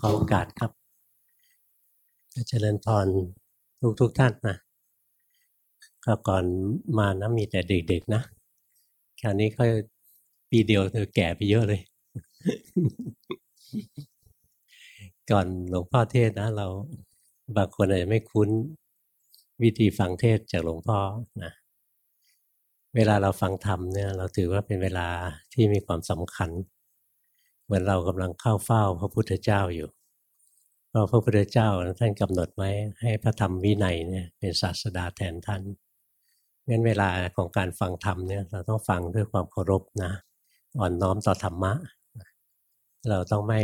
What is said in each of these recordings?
ขอโอกาสครับเจริญพรทุกทุกท่านนะก็ก่อนมานะมีแต่เด็กๆนะคราวนี้ก็ปีเดียวเธอแก่ไปเยอะเลย ก่อนหลวงพ่อเทศนะ เราบางคนอาจจะไม่คุ้นวิธีฟังเทศจากหลวงพ่อนะเวลาเราฟังธรรมเนี่ย เราถือว่าเป็นเวลาที่มีความสำคัญ เหมือนเรากำลังเข้าเฝ้าพระพุทธเจ้าอยู่เพราะพระพุทธเจ้าท่านกำหนดไว้ให้พระธรรมวินัยเนี่ยเป็นศาสดาแทนท่านงั้นเวลาของการฟังธรรมเนี่ยเราต้องฟังด้วยความเคารพนะอ่อนน้อมต่อธรรมะ เราต้องไม่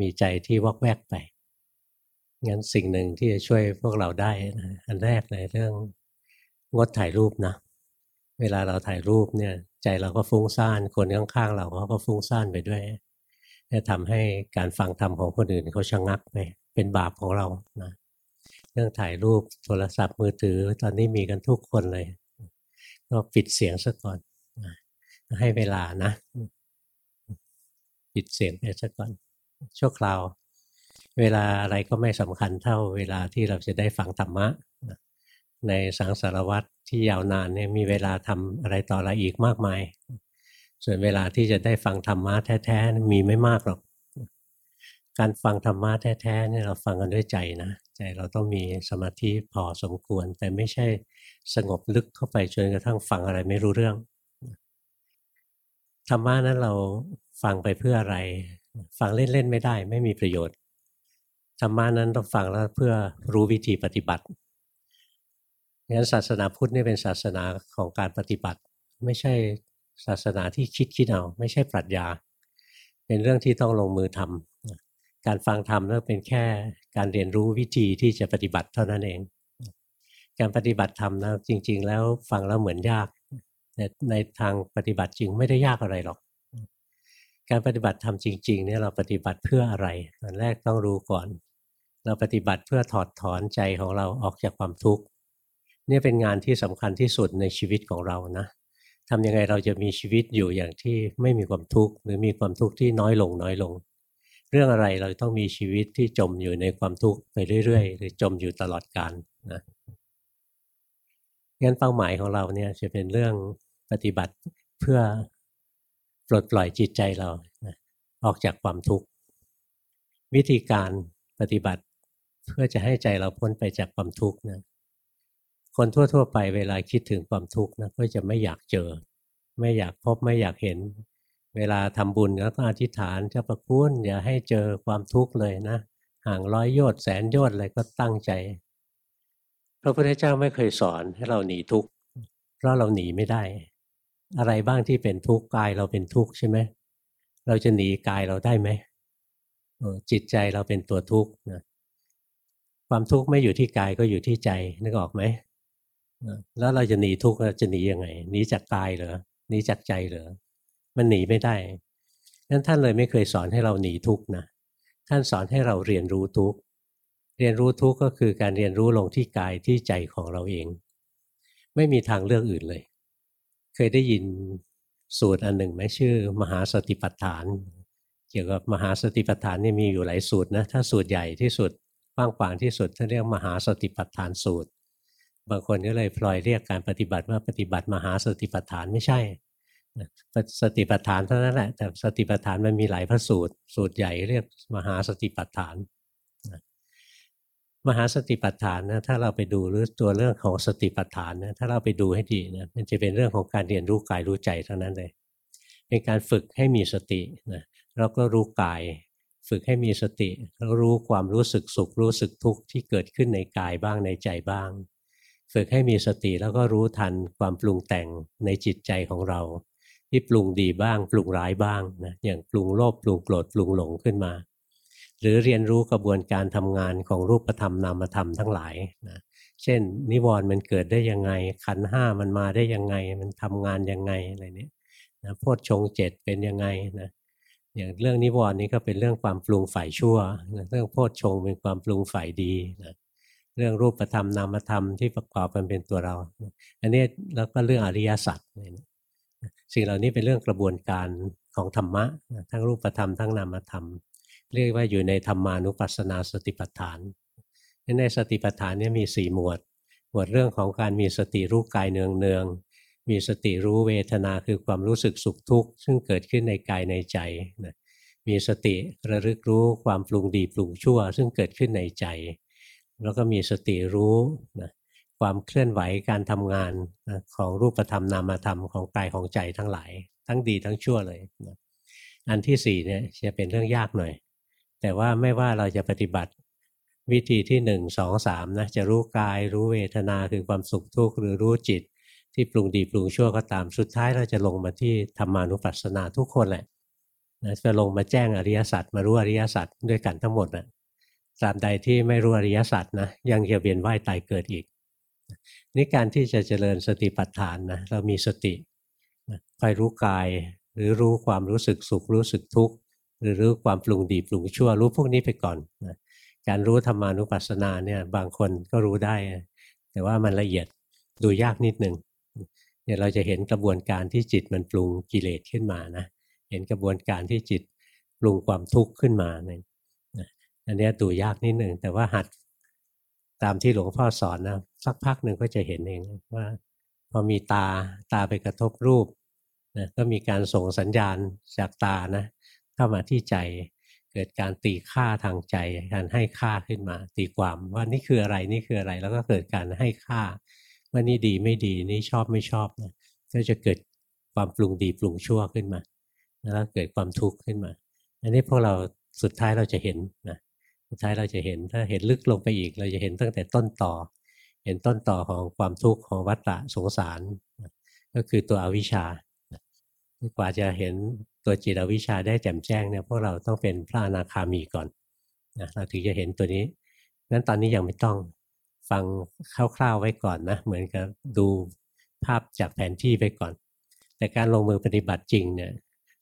มีใจที่วอกแวกไปงั้นสิ่งหนึ่งที่จะช่วยพวกเราได้นะอันแรกเลยเรื่องงดถ่ายรูปนะ เวลาเราถ่ายรูปเนี่ย ใจเราก็ฟุ้งซ่านคนข้างๆเราเขาก็ฟุ้งซ่านไปด้วยจะทำให้การฟังธรรมของคนอื่นเขาชะงักไปเป็นบาปของเรานะเรื่องถ่ายรูปโทรศัพท์มือถือ ตอนนี้มีกันทุกคนเลย ก็ปิดเสียงซะก่อนให้เวลานะ ปิดเสียงไปซะก่อน ชั่วคราว เวลาอะไรก็ไม่สำคัญเท่าเวลาที่เราจะได้ฟังธรรมะ ในสังสารวัตรที่ยาวนานเนี่ยมีเวลาทำอะไรต่ออะไรอีกมากมาย ส่วนเวลาที่จะได้ฟังธรรมะแท้ๆมีไม่มากหรอก การฟังธรรมะแท้ๆเนี่ยเราฟังกันด้วยใจนะใจเราต้องมีสมาธิพอสมควร แต่ไม่ใช่สงบลึกเข้าไปจนกระทั่งฟังอะไรไม่รู้เรื่องธรรมะนั้นเราฟังไปเพื่ออะไร ฟังเล่นๆไม่ได้ ไม่มีประโยชน์ธรรมะนั้นต้องฟังแล้วเพื่อรู้วิธีปฏิบัติ งั้นศาสนาพุทธนี่เป็นศาสนาของการปฏิบัติ ไม่ใช่ศาสนาที่คิดคิดเอา ไม่ใช่ปรัชญา เป็นเรื่องที่ต้องลงมือทำการฟังธรรมนั่นเป็นแค่การเรียนรู้วิธีที่จะปฏิบัติเท่านั้นเอง การปฏิบัติธรรมนะจริง ๆ แล้วฟังแล้วเหมือนยาก แต่ในทางปฏิบัติจริงไม่ได้ยากอะไรหรอก การปฏิบัติธรรมจริงๆเนี่ยเราปฏิบัติเพื่ออะไรตอนแรกต้องรู้ก่อน เราปฏิบัติเพื่อถอดถอนใจของเราออกจากความทุกข์ นี่เป็นงานที่สำคัญที่สุดในชีวิตของเรานะทำยังไงเราจะมีชีวิตอยู่อย่างที่ไม่มีความทุกข์หรือมีความทุกข์ที่น้อยลงน้อยลง เรื่องอะไรเราต้องมีชีวิตที่จมอยู่ในความทุกข์ไปเรื่อยๆ หรือจมอยู่ตลอดกาลนะงั้นเป้าหมายของเราเนี่ยจะเป็นเรื่องปฏิบัติเพื่อปลดปล่อยจิตใจเราออกจากความทุกข์วิธีการปฏิบัติเพื่อจะให้ใจเราพ้นไปจากความทุกข์นะ คนทั่ว ๆ ไปเวลาคิดถึงความทุกข์นะก็จะไม่อยากเจอ ไม่อยากพบไม่อยากเห็น เวลาทำบุญแล้วก็อธิษฐานเจะประคุณอย่าให้เจอความทุกข์เลยนะห่างร้อยโยชน์แสนโยชน์อะไรก็ตั้งใจ พระพุทธเจ้าไม่เคยสอนให้เราหนีทุกข์เพราะเราหนีไม่ได้ อะไรบ้างที่เป็นทุกข์กายเราเป็นทุกข์ใช่ไหมเราจะหนีกายเราได้ไหมจิตใจเราเป็นตัวทุกข์นะความทุกข์ไม่อยู่ที่กายก็อยู่ที่ใจนึกออกไหม แล้วเราจะหนีทุกข์เราจะหนียังไงหนีจากกายเหรอหนีจากใจเหรอมันหนีไม่ได้นั้นท่านเลยไม่เคยสอนให้เราหนีทุกข์นะท่านสอนให้เราเรียนรู้ทุกข์เรียนรู้ทุกข์ก็คือการเรียนรู้ลงที่กายที่ใจของเราเอง ไม่มีทางเลือกอื่นเลย เคยได้ยินสูตรอันหนึ่งไหมชื่อ มหาสติปัฏฐาน เกี่ยวกับมหาสติปัฏฐานนี่มีอยู่หลายสูตรนะถ้าสูตรใหญ่ที่สุดกว้างขวางที่สุดท่านเรียกมหาสติปัฏฐานสูตร บางคนก็เลยพลอยเรียกการปฏิบัติว่าปฏิบัติมหาสติปัฏฐานไม่ใช่สติปัฏฐานเท่านั้นแหละแต่สติปัฏฐานมันมีหลายพระสูตร สูตรใหญ่เรียกมหาสติปัฏฐาน มหาสติปัฏฐานนะถ้าเราไปดูหรือตัวเรื่องของสติปัฏฐานนะถ้าเราไปดูให้ดีนะมันจะเป็นเรื่องของการเรียนรู้กายรู้ใจเท่านั้นเลยเป็นการฝึกให้มีสตินะแล้วก็รู้กาย ฝึกให้มีสติแล้วรู้ความรู้สึกสุขรู้สึกทุกข์ที่เกิดขึ้นในกายบ้างในใจบ้าง ฝึกให้มีสติแล้วก็รู้ทันความปรุงแต่งในจิตใจของเรา ที่ปรุงดีบ้าง ปรุงร้ายบ้างนะอย่างปรุงโลภปรุงโกรธปรุงหลงขึ้นมา หรือเรียนรู้กระบวนการทำงานของรูปธรรมนามธรรมทั้งหลายนะเช่น นิวรณ์มันเกิดได้ยังไง ขันห้ามันมาได้ยังไง มันทำงานยังไงอะไรเนี้นะโพชฌงเจ็ดเป็นยังไงนะอย่างเรื่องนิวรณ์นี้ก็เป็นเรื่องความปรุงฝ่ายชั่วนะเรื่องโพชฌงเป็นความปรุงฝ่ายดีนะ เรื่องรูปธรรมนามธรรมที่ประกอบกันเป็นตัวเรา อันนี้แล้วก็เรื่องอริยสัจสิ่งเหล่านี้เป็นเรื่องกระบวนการของธรรมะ ทั้งรูปธรรมทั้งนามธรรม เรียกว่าอยู่ในธรรมานุปัสสนาสติปัฏฐาน ในสติปัฏฐานนี้มีสี่หมวด หมวดเรื่องของการมีสติรู้กายเนืองเนืองมีสติรู้เวทนาคือความรู้สึกสุขทุกข์ ซึ่งเกิดขึ้นในกายในใจนะมีสติระลึกรู้ความปรุงดีปรุงชั่ว ซึ่งเกิดขึ้นในใจ แล้วก็มีสติรู้นะความเคลื่อนไหวการทำงานนะของรูปธรรมนามธรรมของกายของใจทั้งหลาย ทั้งดีทั้งชั่วเลยนะอันที่สี่เนี่ยจะเป็นเรื่องยากหน่อย แต่ว่าไม่ว่าเราจะปฏิบัติวิธีที่หนึ่งสองสามนะจะรู้กายรู้เวทนาคือความสุขทุกข์หรือรู้จิต ที่ปรุงดีปรุงชั่วก็ตามสุดท้ายเราจะลงมาที่ธรรมานุปัสสนาทุกคนแหละนะจะลงมาแจ้งอริยสัจมารู้อริยสัจด้วยกันทั้งหมดนะ ตราบใดที่ไม่รู้อริยสัจนะยังจะเวียนว่ายตายเกิดอีกนี่การที่จะเจริญสติปัฏฐานนะเรามีสติคอยรู้กาย หรือรู้ความรู้สึกสุขรู้สึกทุกข์หรือรู้ความปรุงดีปรุงชั่วรู้พวกนี้ไปก่อนนะการรู้ธรรมานุปัสสนาเนี่ยบางคนก็รู้ได้ แต่ว่ามันละเอียดดูยากนิดหนึ่งเนี่ยเราจะเห็นกระบวนการที่จิตมันปรุงกิเลสขึ้นมานะเห็นกระบวนการที่จิตปรุงความทุกข์ขึ้นมาเนี่ย อันนี้ดูยากนิดหนึ่งแต่ว่าหัดตามที่หลวงพ่อสอนนะสักพักหนึ่งก็จะเห็นเองว่าพอมีตาตาไปกระทบรูปนะก็มีการส่งสัญญาณจากตานะเข้ามาที่ใจเกิดการตีค่าทางใจ การให้ค่าขึ้นมา ตีความว่านี่คืออะไรนี่คืออะไรแล้วก็เกิดการให้ค่า ว่านี่ดีไม่ดีนี่ชอบไม่ชอบนะก็จะเกิดความปรุงดีปรุงชั่วขึ้นมา แล้วเกิดความทุกข์ขึ้นมา อันนี้พวกเราสุดท้ายเราจะเห็นนะ สุดท้ายเราจะเห็นถ้าเห็นลึกลงไปอีก เราจะเห็นตั้งแต่ต้นต่อ เห็นต้นต่อของความทุกข์ของวัฏฏะสงสาร ก็คือตัวอวิชชากว่าจะเห็นตัวจิตอวิชชาได้แจ่มแจ้งเนี่ยพวกเราต้องเป็นพระอนาคามีก่อนนะเราถึงจะเห็นตัวนี้นั้นตอนนี้ยังไม่ต้องฟังคร่าวๆไว้ก่อนนะเหมือนกับดูภาพจากแผนที่ไปก่อน แต่การลงมือปฏิบัติจริงเนี่ย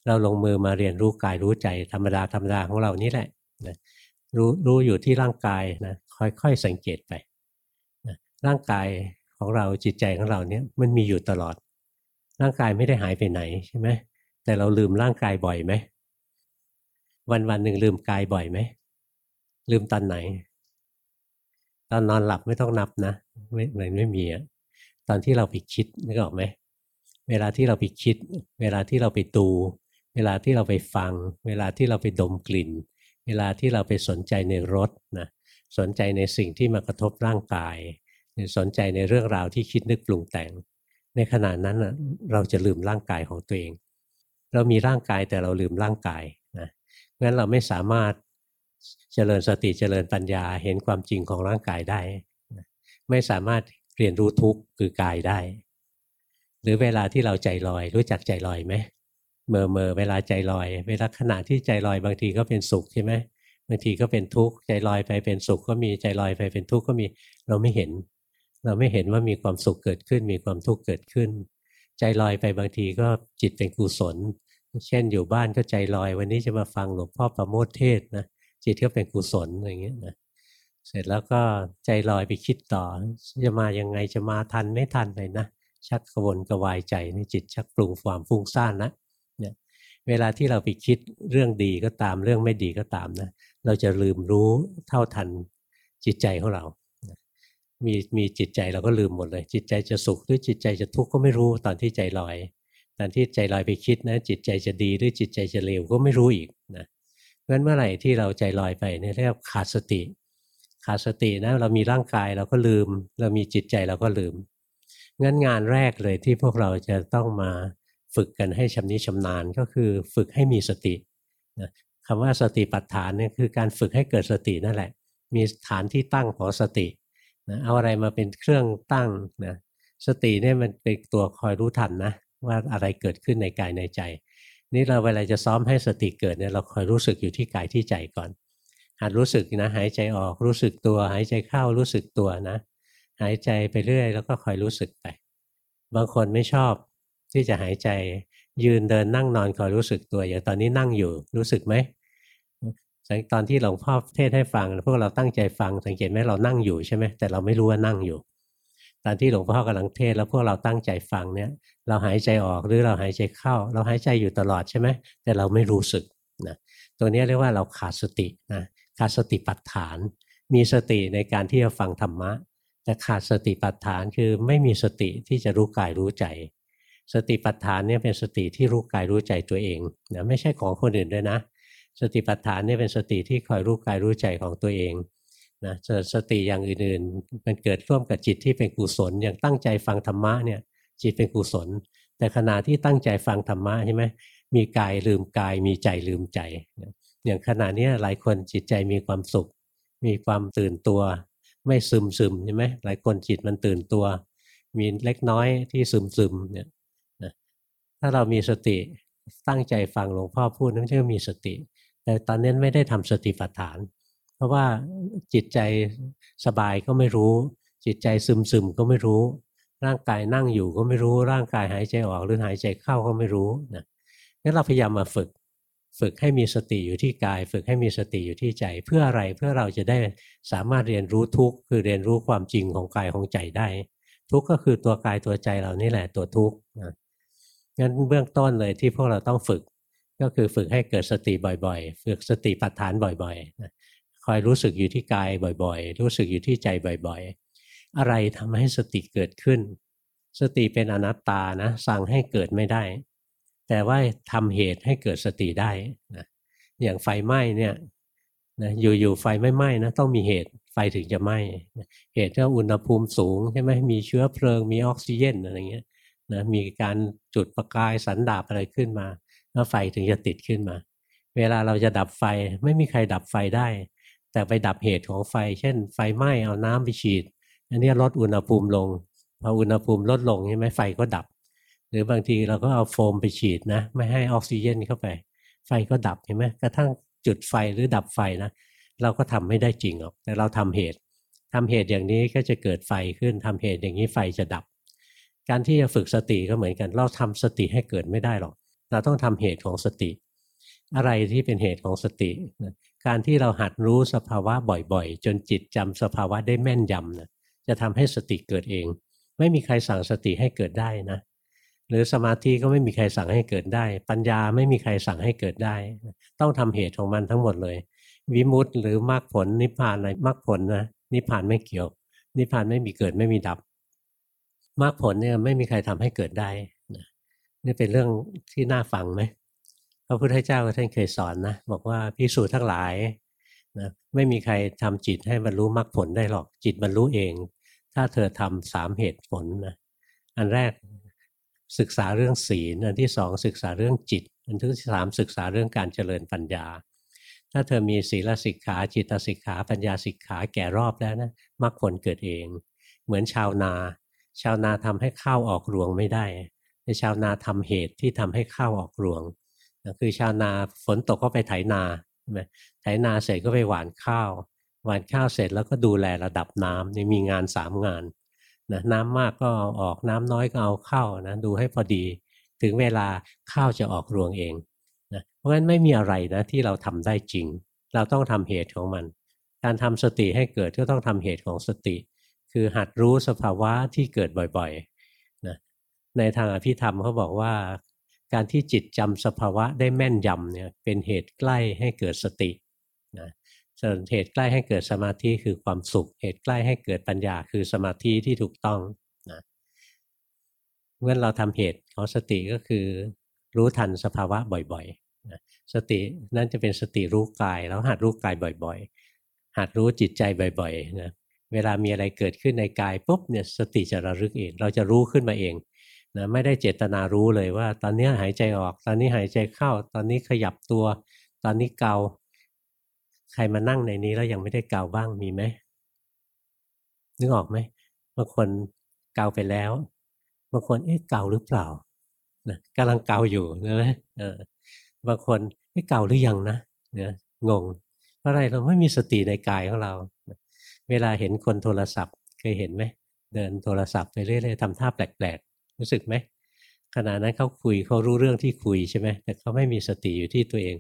เราลงมือมาเรียนรู้กายรู้ใจธรรมดาธรรมดาของเรานี่แหละนะ รู้รู้อยู่ที่ร่างกายนะค่อยๆสังเกตไปนะร่างกายของเราจิตใจของเราเนี่ยมันมีอยู่ตลอด ร่างกายไม่ได้หายไปไหนใช่ไหมแต่เราลืมร่างกายบ่อยไหมวันวันหนึ่งลืมกายบ่อยไหมลืมตอนไหน ตอนนอนหลับไม่ต้องนับนะไม่ไม่ไม่มีอะตอนที่เราไปคิดนึกออกไหมเวลาที่เราไปคิด เวลาที่เราไปดู เวลาที่เราไปฟัง เวลาที่เราไปดมกลิ่น เวลาที่เราไปสนใจในรสนะสนใจในสิ่งที่มากระทบร่างกายสนใจในเรื่องราวที่คิดนึกปรุงแต่ง ในขณะนั้นเราจะลืมร่างกายของตัวเอง เรามีร่างกายแต่เราลืมร่างกายนะงั้นเราไม่สามารถเจริญสติเจริญปัญญาเห็นความจริงของร่างกายได้ ไม่สามารถเรียนรู้ทุกข์คือกายได้ หรือเวลาที่เราใจลอยรู้จักใจลอยไหม เมื่อเมื่อเวลาใจลอย เวลาขณะที่ใจลอยบางทีก็เป็นสุขใช่ไหมบางทีก็เป็นทุกข์ใจลอยไปเป็นสุขก็มีใจลอยไปเป็นทุกข์ก็มีเราไม่เห็น เราไม่เห็นว่ามีความสุขเกิดขึ้น มีความทุกข์เกิดขึ้น ใจลอยไปบางทีก็จิตเป็นกุศล เช่นอยู่บ้านก็ใจลอย วันนี้จะมาฟังหลวงพ่อประโมทเทศนะจิตก็เป็นกุศลอย่างเงี้ยนะเสร็จแล้วก็ใจลอยไปคิดต่อ จะมายังไงจะมาทันไม่ทันเลยนะชักกระวนกระวายใจในจิตชักปรุงความฟุ้งซ่านนะ เวลาที่เราไปคิดเรื่องดีก็ตามเรื่องไม่ดีก็ตามนะ เราจะลืมรู้เท่าทันจิตใจของเรา มีมีจิตใจเราก็ลืมหมดเลย จิตใจจะสุขหรือจิตใจจะทุกข์ก็ไม่รู้ตอนที่ใจลอย ตอนที่ใจลอยไปคิดนะ จิตใจจะดีหรือจิตใจจะเลวก็ไม่รู้อีกนะเพราะฉะนั้นเมื่อไหร่ที่เราใจลอยไปเนี่ยเรียกขาดสติ ขาดสตินะเรามีร่างกายเราก็ลืม เรามีจิตใจเราก็ลืมงั้นงานแรกเลยที่พวกเราจะต้องมา ฝึกกันให้ชำนิชำนาญก็คือฝึกให้มีสตินะคำว่าสติปัฏฐานเนี่ยคือการฝึกให้เกิดสตินั่นแหละ มีฐานที่ตั้งของสตินะเอาอะไรมาเป็นเครื่องตั้งนะสติเนี่ยมันเป็นตัวคอยรู้ทันนะว่าอะไรเกิดขึ้นในกายในใจ นี่เราเวลาจะซ้อมให้สติเกิดเนี่ยเราคอยรู้สึกอยู่ที่กายที่ใจก่อนหัดรู้สึกนะหายใจออกรู้สึกตัว หายใจเข้ารู้สึกตัวนะ หายใจไปเรื่อย แล้วก็คอยรู้สึกไป บางคนไม่ชอบ ที่จะหายใจยืนเดินนั่งนอนคอยรู้สึกตัวอย่างตอนนี้นั่งอยู่รู้สึกไหมตอนที่หลวงพ่อเทศให้ฟังพวกเราตั้งใจฟังสังเกตไหมเรานั่งอยู่ใช่ไหมแต่เราไม่รู้ว่านั่งอยู่ ตอนที่หลวงพ่อกำลังเทศแล้วพวกเราตั้งใจฟังเนี่ยเราหายใจออกหรือเราหายใจเข้า เราหายใจอยู่ตลอดใช่ไหมแต่เราไม่รู้สึกนะตัวนี้เรียกว่าเราขาดสตินะขาดสติปัฏฐาน มีสติในการที่จะฟังธรรมะแต่ขาดสติปัฏฐานคือไม่มีสติที่จะรู้กายรู้ใจ สติปัฏฐานเนี่ยเป็นสติที่รู้กายรู้ใจตัวเองนะไม่ใช่ของคนอื่นด้วยนะ สติปัฏฐานเนี่ยเป็นสติที่คอยรู้กายรู้ใจของตัวเองนะสติอย่างอื่นๆมันเกิดร่วมกับจิตที่เป็นกุศลอย่างตั้งใจฟังธรรมะเนี่ยจิตเป็นกุศล แต่ขณะที่ตั้งใจฟังธรรมะใช่ไหมมีกายลืมกายมีใจลืมใจ อย่างขณะนี้หลายคนจิตใจมีความสุข มีความตื่นตัว ไม่ซึมซึมใช่ไหมหลายคนจิตมันตื่นตัว มีเล็กน้อยที่ซึมซึมเนี่ย ถ้าเรามีสติตั้งใจฟังหลวงพ่อพูดนั่นก็มีสติ แต่ตอนนี้ไม่ได้ทำสติปัฏฐาน เพราะว่าจิตใจสบายก็ไม่รู้ จิตใจซึมซึมก็ไม่รู้ ร่างกายนั่งอยู่ก็ไม่รู้ ร่างกายหายใจออกหรือหายใจเข้าก็ไม่รู้นะงั้นเราพยายามมาฝึก ฝึกให้มีสติอยู่ที่กาย ฝึกให้มีสติอยู่ที่ใจ เพื่ออะไรเพื่อเราจะได้สามารถเรียนรู้ทุกข์คือเรียนรู้ความจริงของกายของใจได้ ทุกข์ก็คือตัวกายตัวใจเรานี่แหละตัวทุกข์นะ งั้นเบื้องต้นเลยที่พวกเราต้องฝึก ก็คือฝึกให้เกิดสติบ่อยๆ ฝึกสติปัฏฐานบ่อยๆ คอยรู้สึกอยู่ที่กายบ่อยๆ รู้สึกอยู่ที่ใจบ่อยๆ อะไรทำให้สติเกิดขึ้น สติเป็นอนัตตานะสั่งให้เกิดไม่ได้ แต่ว่าทำเหตุให้เกิดสติได้นะอย่างไฟไหม้เนี่ยนะอยู่ๆไฟไม่ไหม้นะต้องมีเหตุไฟถึงจะไหม้เหตุก็อุณหภูมิสูงใช่ไหมมีเชื้อเพลิงมีออกซิเจนอะไรเงี้ย นะมีการจุดประกายสันดาบอะไรขึ้นมา แล้วไฟถึงจะติดขึ้นมา เวลาเราจะดับไฟไม่มีใครดับไฟได้ แต่ไปดับเหตุของไฟ เช่น ไฟไหม้เอาน้ำไปฉีด อันนี้ลดอุณหภูมิลงพออุณหภูมิลดลงใช่ไหมไฟก็ดับ หรือบางทีเราก็เอาโฟมไปฉีดนะไม่ให้ออกซิเจนเข้าไป ไฟก็ดับเห็นไหมกระทั่งจุดไฟหรือดับไฟนะเราก็ทำไม่ได้จริงหรอกแต่เราทำเหตุทำเหตุอย่างนี้ก็จะเกิดไฟขึ้นทำเหตุอย่างนี้ไฟจะดับ การที่จะฝึกสติก็เหมือนกัน เราทำสติให้เกิดไม่ได้หรอก เราต้องทำเหตุของสติ อะไรที่เป็นเหตุของสติการที่เราหัดรู้สภาวะบ่อยๆ จนจิตจำสภาวะได้แม่นยำนะจะทำให้สติเกิดเอง ไม่มีใครสั่งสติให้เกิดได้นะ หรือสมาธิก็ไม่มีใครสั่งให้เกิดได้ ปัญญาไม่มีใครสั่งให้เกิดได้ ต้องทำเหตุของมันทั้งหมดเลย วิมุตต์หรือมรรคผลนิพพานอะไรมรรคผลนะนิพพานไม่เกี่ยว นิพพานไม่มีเกิดไม่มีดับ มรรคผลเนี่ยไม่มีใครทำให้เกิดได้นี่เป็นเรื่องที่น่าฟังไหมพระพุทธเจ้าท่านเคยสอนนะบอกว่าพิสูจน์ทั้งหลายนะไม่มีใครทำจิตให้บรรลุมรรคผลได้หรอกจิตบรรลุเอง ถ้าเธอทำสามเหตุผลนะอันแรกศึกษาเรื่องศีลอันที่สองศึกษาเรื่องจิต อันที่สามศึกษาเรื่องการเจริญปัญญา ถ้าเธอมีศีลสิกขาจิตสิกขาปัญญาสิกขาแก่รอบแล้วนะมรรคผลเกิดเอง เหมือนชาวนา ชาวนาทำให้ข้าวออกรวงไม่ได้แต่ชาวนาทำเหตุที่ทำให้ข้าวออกรวงคือชาวนาฝนตกก็ไปไถนาใช่ไหมไถนาเสร็จก็ไปหว่านข้าว หว่านข้าวเสร็จแล้วก็ดูแลระดับน้ำนี่มีงานสามงานนะน้ำมากก็เอาออกน้ำน้อยก็เอาเข้านะดูให้พอดี ถึงเวลาข้าวจะออกรวงเองนะเพราะฉะนั้นไม่มีอะไรนะที่เราทำได้จริง เราต้องทำเหตุของมัน การทำสติให้เกิดก็ต้องทำเหตุของสติ คือหัดรู้สภาวะที่เกิดบ่อยๆนะในทางอภิธรรมเขาบอกว่าการที่จิตจำสภาวะได้แม่นยำเนี่ยเป็นเหตุใกล้ให้เกิดสตินะส่วนเหตุใกล้ให้เกิดสมาธิคือความสุข เหตุใกล้ให้เกิดปัญญาคือสมาธิที่ถูกต้องนะเมื่อเราทำเหตุของสติก็คือ รู้ทันสภาวะบ่อยๆนะสตินั่นจะเป็นสติรู้กายแล้วหัดรู้กายบ่อย ๆ หัดรู้จิตใจบ่อยๆนะ เวลามีอะไรเกิดขึ้นในกายปุ๊บเนี่ยสติจะระลึกเอง เราจะรู้ขึ้นมาเองนะไม่ได้เจตนารู้เลยว่า ตอนนี้หายใจออก ตอนนี้หายใจเข้า ตอนนี้ขยับตัว ตอนนี้เกา ใครมานั่งในนี้แล้วยังไม่ได้เกาบ้างมีไหมนึกออกไหมบางคนเกาไปแล้วบางคนเอ๊ะเกาหรือเปล่านะกำลังเกาอยู่นะเออบางคนเอ๊ะเกาหรือยังนะเนี่ยงงเพราะอะไรเราไม่มีสติในกายของเรา เวลาเห็นคนโทรศัพท์เคยเห็นไหมเดินโทรศัพท์ไปเรื่อยๆทำท่าแปลกๆ รู้สึกไหมขณะนั้นเขาคุยเขารู้เรื่องที่คุยใช่ไหมแต่เขาไม่มีสติอยู่ที่ตัวเอง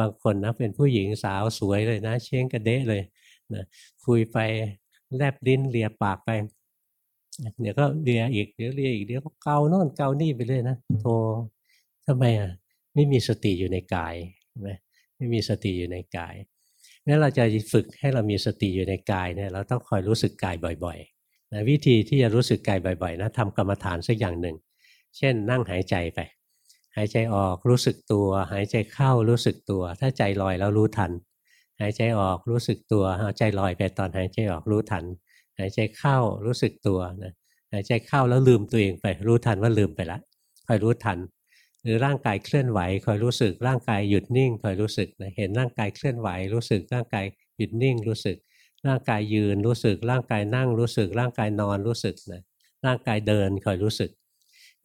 บางคนนะเป็นผู้หญิงสาวสวยเลยนะ เช้งกระเดะเลยนะคุยไปแลบลิ้นเลียปากไปเดี๋ยวก็เลียอีกเดี๋ยวเลียอีกเดี๋ยวก็เกาโน่นเกานี่ไปเลยนะโททำไมอะไม่มีสติอยู่ในกายใช่ไหมไม่มีสติอยู่ในกาย งั้นเราจะฝึกให้เรามีสติอยู่ในกายเนี่ยเราต้องคอยรู้สึกกายบ่อยๆนะวิธีที่จะรู้สึกกายบ่อยๆนะทำกรรมฐานสักอย่างหนึ่ง เช่น นั่งหายใจไป หายใจออกรู้สึกตัว หายใจเข้ารู้สึกตัว ถ้าใจลอยแล้วรู้ทัน หายใจออกรู้สึกตัวเอาใจลอยไปตอนหายใจออกรู้ทัน หายใจเข้ารู้สึกตัวนะหายใจเข้าแล้วลืมตัวเองไป รู้ทันว่าลืมไปละคอยรู้ทัน หรือร่างกายเคลื่อนไหวคอยรู้สึก ร่างกายหยุดนิ่งคอยรู้สึกนะเห็นร่างกายเคลื่อนไหวรู้สึก ร่างกายหยุดนิ่งรู้สึก ร่างกายยืนรู้สึก ร่างกายนั่งรู้สึก ร่างกายนอนรู้สึกนะร่างกายเดินคอยรู้สึก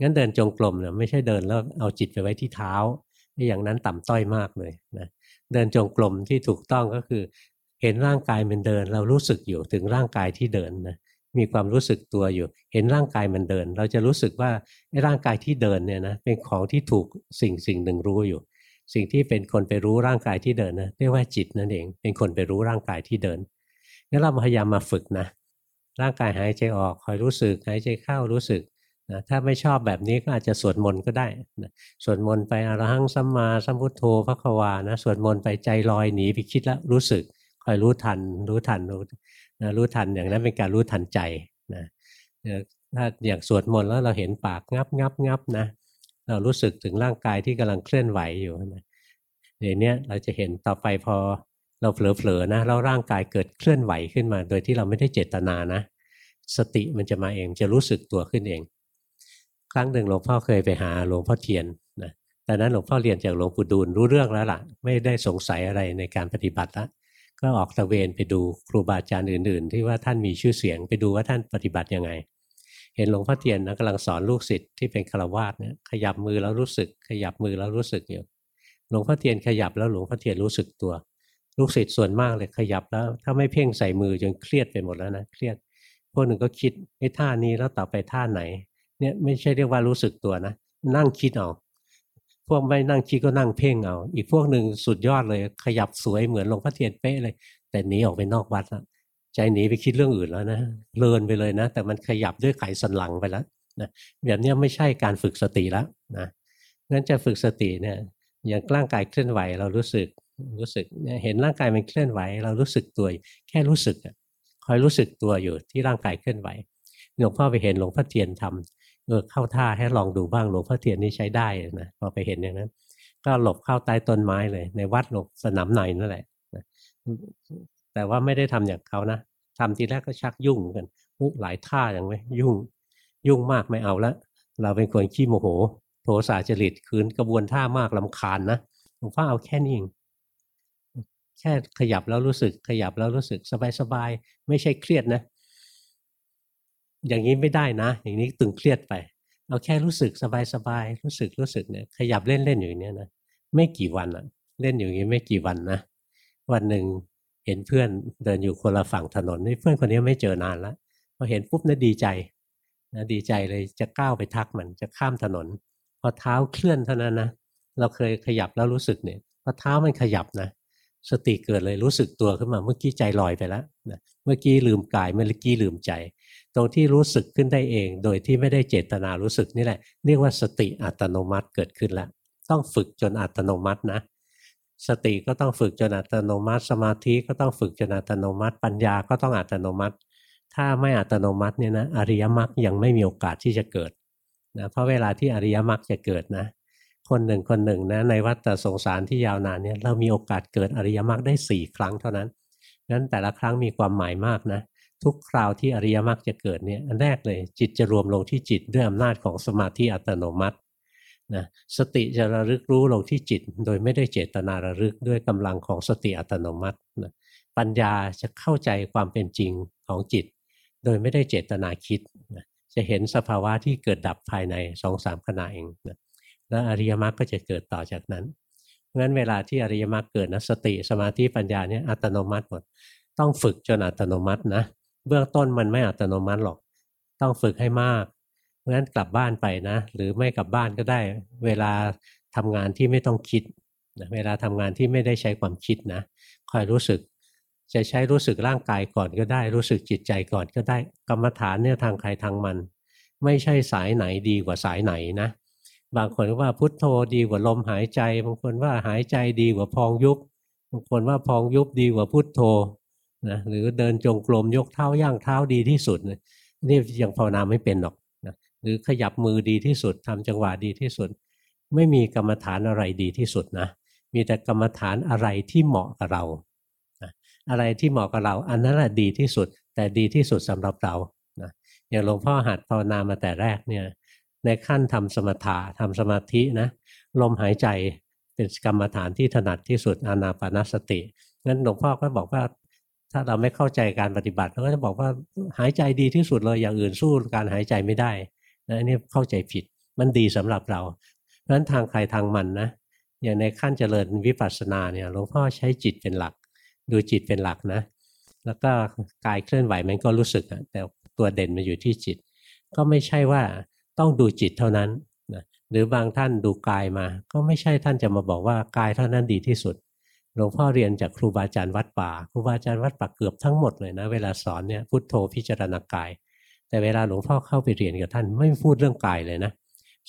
งั้นเดินจงกรมเนี่ยไม่ใช่เดินแล้วเอาจิตไปไว้ที่เท้าอย่างนั้นต่ำต้อยมากเลยนะเดินจงกรมที่ถูกต้องก็คือ เห็นร่างกายมันเดิน เรารู้สึกอยู่ถึงร่างกายที่เดินนะ มีความรู้สึกตัวอยู่ เห็นร่างกายมันเดิน เราจะรู้สึกว่าไอ้ร่างกายที่เดินเนี่ยนะเป็นของที่ถูกสิ่งสิ่งหนึ่งรู้อยู่ สิ่งที่เป็นคนไปรู้ร่างกายที่เดินนะเรียกว่าจิตนั่นเอง เป็นคนไปรู้ร่างกายที่เดินงั้นเราพยายามมาฝึกนะร่างกายหายใจออกคอยรู้สึกหายใจเข้ารู้สึกนะถ้าไม่ชอบแบบนี้ก็อาจจะสวดมนต์ก็ได้นะสวดมนต์ไปอรหังสัมมาสัมพุทโธพระควานะสวดมนต์ไปใจลอยหนีไปคิดแล้วรู้สึกคอยรู้ทัน รู้ทันรู้ นะรู้ทันอย่างนั้นเป็นการรู้ทันใจนะถ้าอย่างสวดมนต์แล้วเราเห็นปากงับงับงับนะเรารู้สึกถึงร่างกายที่กำลังเคลื่อนไหวอยู่นะเดี๋ยวนี้เราจะเห็นต่อไปพอเราเผลอๆนะแล้วร่างกายเกิดเคลื่อนไหวขึ้นมา โดยที่เราไม่ได้เจตนานะ สติมันจะมาเองจะรู้สึกตัวขึ้นเอง ครั้งหนึ่งหลวงพ่อเคยไปหาหลวงพ่อเทียนนะแต่นั้นหลวงพ่อเรียนจากหลวงปู่ดูลรู้เรื่องแล้วล่ะ ไม่ได้สงสัยอะไรในการปฏิบัติแล้ว ก็ออกตะเวนไปดูครูบาอาจารย์อื่น ๆ ที่ว่าท่านมีชื่อเสียงไปดูว่าท่านปฏิบัติยังไง เห็นหลวงพ่อเทียนนะกำลังสอนลูกศิษย์ที่เป็นฆราวาสเนี่ยขยับมือแล้วรู้สึก ขยับมือแล้วรู้สึกอยู่หลวงพ่อเทียนขยับแล้วหลวงพ่อเทียนรู้สึกตัว ลูกศิษย์ส่วนมากเลยขยับแล้ว ถ้าไม่เพ่งใส่มือจนเครียดไปหมดแล้วนะเครียดพวกหนึ่งก็คิดไอ้ท่านี้แล้วต่อไปท่าไหนเนี่ยไม่ใช่เรียกว่ารู้สึกตัวนะนั่งคิดเอา พวกไม่นั่งคิดก็นั่งเพ่งเอา อีกพวกหนึ่งสุดยอดเลย ขยับสวยเหมือนหลวงพ่อเทียนเป๊ะเลย แต่หนีออกไปนอกวัดแล้วใจหนีไปคิดเรื่องอื่นแล้วนะเลินไปเลยนะ แต่มันขยับด้วยไขสันหลังไปแล้วนะแบบนี้ไม่ใช่การฝึกสติแล้วนะงั้นจะฝึกสติเนี่ยอย่างร่างกายเคลื่อนไหวเรารู้สึกรู้สึกเนี่ยเห็นร่างกายมันเคลื่อนไหว เรารู้สึกตัวแค่รู้สึกคอยรู้สึกตัวอยู่ที่ร่างกายเคลื่อนไหวหลวงพ่อไปเห็นหลวงพ่อเทียนทำ เออเข้าท่าให้ลองดูบ้างหลวงพ่อเทียนนี่ใช้ได้นะพอไปเห็นอย่างนั้น ก็หลบเข้าใต้ต้นไม้เลย ในวัดหลบสนามในนั่นแหละแต่ว่าไม่ได้ทำอย่างเขานะทำทีแรกก็ชักยุ่งกันหลายท่าอย่างไรยุ่ง ยุ่งมากไม่เอาละเราเป็นคนขี้โมโห โทสะจริตคืนกระบวนท่ามากลำคาญนะหลวงพ่อเอาแค่นี้เองแค่ขยับแล้วรู้สึกขยับแล้วรู้สึกสบายๆไม่ใช่เครียดนะ อย่างนี้ไม่ได้นะ อย่างนี้ตึงเครียดไป เอาแค่รู้สึกสบายๆรู้สึกรู้สึกเนี่ยขยับเล่นๆอยู่อย่างนี้นะไม่กี่วันอะเล่นอย่างนี้ไม่กี่วันนะวันหนึ่งเห็นเพื่อนเดินอยู่คนละฝั่งถนนนี่เพื่อนคนนี้ไม่เจอนานแล้วพอเห็นปุ๊บนะดีใจนะดีใจเลยจะก้าวไปทักมันจะข้ามถนน พอเท้าเคลื่อนเท่านั้นนะเราเคยขยับแล้วรู้สึกเนี่ยพอเท้ามันขยับนะสติเกิดเลยรู้สึกตัวขึ้นมา เมื่อกี้ใจลอยไปแล้วนะเมื่อกี้ลืมกายเมื่อกี้ลืมใจ ตรงที่รู้สึกขึ้นได้เอง โดยที่ไม่ได้เจตนารู้สึกนี่แหละ เรียกว่าสติอัตโนมัติเกิดขึ้นแล้ว ต้องฝึกจนอัตโนมัตินะ สติก็ต้องฝึกจนอัตโนมัติ สมาธิก็ต้องฝึกจนอัตโนมัติ ปัญญาก็ต้องอัตโนมัติ ถ้าไม่อัตโนมัติเนี่ยนะอริยมรรคยังไม่มีโอกาสที่จะเกิดนะเพราะเวลาที่อริยมรรคจะเกิดนะ คนหนึ่งคนหนึ่งนะในวัฏสงสารที่ยาวนานเนี่ยเรามีโอกาสเกิดอริยมรรคได้สี่ครั้งเท่านั้นนั้นแต่ละครั้งมีความหมายมากนะ ทุกคราวที่อริยมรรคจะเกิดเนี่ยอันแรกเลยจิตจะรวมลงที่จิตด้วยอำนาจของสมาธิอัตโนมัตินะสติจะระลึกรู้ลงที่จิต โดยไม่ได้เจตนาระลึกด้วยกำลังของสติอัตโนมัตินะปัญญาจะเข้าใจความเป็นจริงของจิต โดยไม่ได้เจตนาคิดนะจะเห็นสภาวะที่เกิดดับภายในสองสามขณะเองนะแล้วอริยมรรคก็จะเกิดต่อจากนั้นเพราะฉะนั้นเวลาที่อริยมรรคเกิดนะสติสมาธิปัญญาเนี่ยอัตโนมัติหมด ต้องฝึกจนอัตโนมัตินะ เบื้องต้นมันไม่อัตโนมัติหรอก ต้องฝึกให้มากเพราะฉะนั้นกลับบ้านไปนะ หรือไม่กลับบ้านก็ได้ เวลาทำงานที่ไม่ต้องคิดนะเวลาทำงานที่ไม่ได้ใช้ความคิดนะคอยรู้สึก จะใช้รู้สึกร่างกายก่อนก็ได้ รู้สึกจิตใจก่อนก็ได้ กรรมฐานเนี่ยทางใครทางมัน ไม่ใช่สายไหนดีกว่าสายไหนนะ บางคนว่าพุทโธดีกว่าลมหายใจ บางคนว่าหายใจดีกว่าพองยุบบางคนว่าพองยุบดีกว่าพุทโธ นะหรือเดินจงกรมยกเท้าย่างเท้าดีที่สุดนี่ยังภาวนาไม่เป็นหรอกนะหรือขยับมือดีที่สุดทำจังหวะดีที่สุด ไม่มีกรรมฐานอะไรดีที่สุดนะมีแต่กรรมฐานอะไรที่เหมาะกับเราอะไรที่เหมาะกับเรา อันนั้นแหละดีที่สุด แต่ดีที่สุดสำหรับเรานะอย่างหลวงพ่อหัดภาวนามาแต่แรกเนี่ยในขั้นทำสมถะทำสมาธินะลมหายใจเป็นกรรมฐานที่ถนัดที่สุดอานาปานสติงั้นหลวงพ่อก็บอกว่า ถ้าเราไม่เข้าใจการปฏิบัติเราก็จะบอกว่าหายใจดีที่สุดเลยอย่างอื่นสู้การหายใจไม่ได้นะนี่เข้าใจผิดมันดีสำหรับเรา เพราะฉะนั้นทางใครทางมันนะอย่างในขั้นเจริญวิปัสสนาเนี่ยหลวงพ่อใช้จิตเป็นหลัก ดูจิตเป็นหลักนะ แล้วก็กายเคลื่อนไหวมันก็รู้สึกแต่ตัวเด่นมันอยู่ที่จิต ก็ไม่ใช่ว่าต้องดูจิตเท่านั้นนะหรือบางท่านดูกายมา ก็ไม่ใช่ท่านจะมาบอกว่ากายเท่านั้นดีที่สุด หลวงพ่อเรียนจากครูบาอาจารย์วัดป่าครูบาอาจารย์วัดป่าเกือบทั้งหมดเลยนะเวลาสอนเนี่ยพุทโธพิจารณากาย แต่เวลาหลวงพ่อเข้าไปเรียนกับท่านไม่พูดเรื่องกายเลยนะ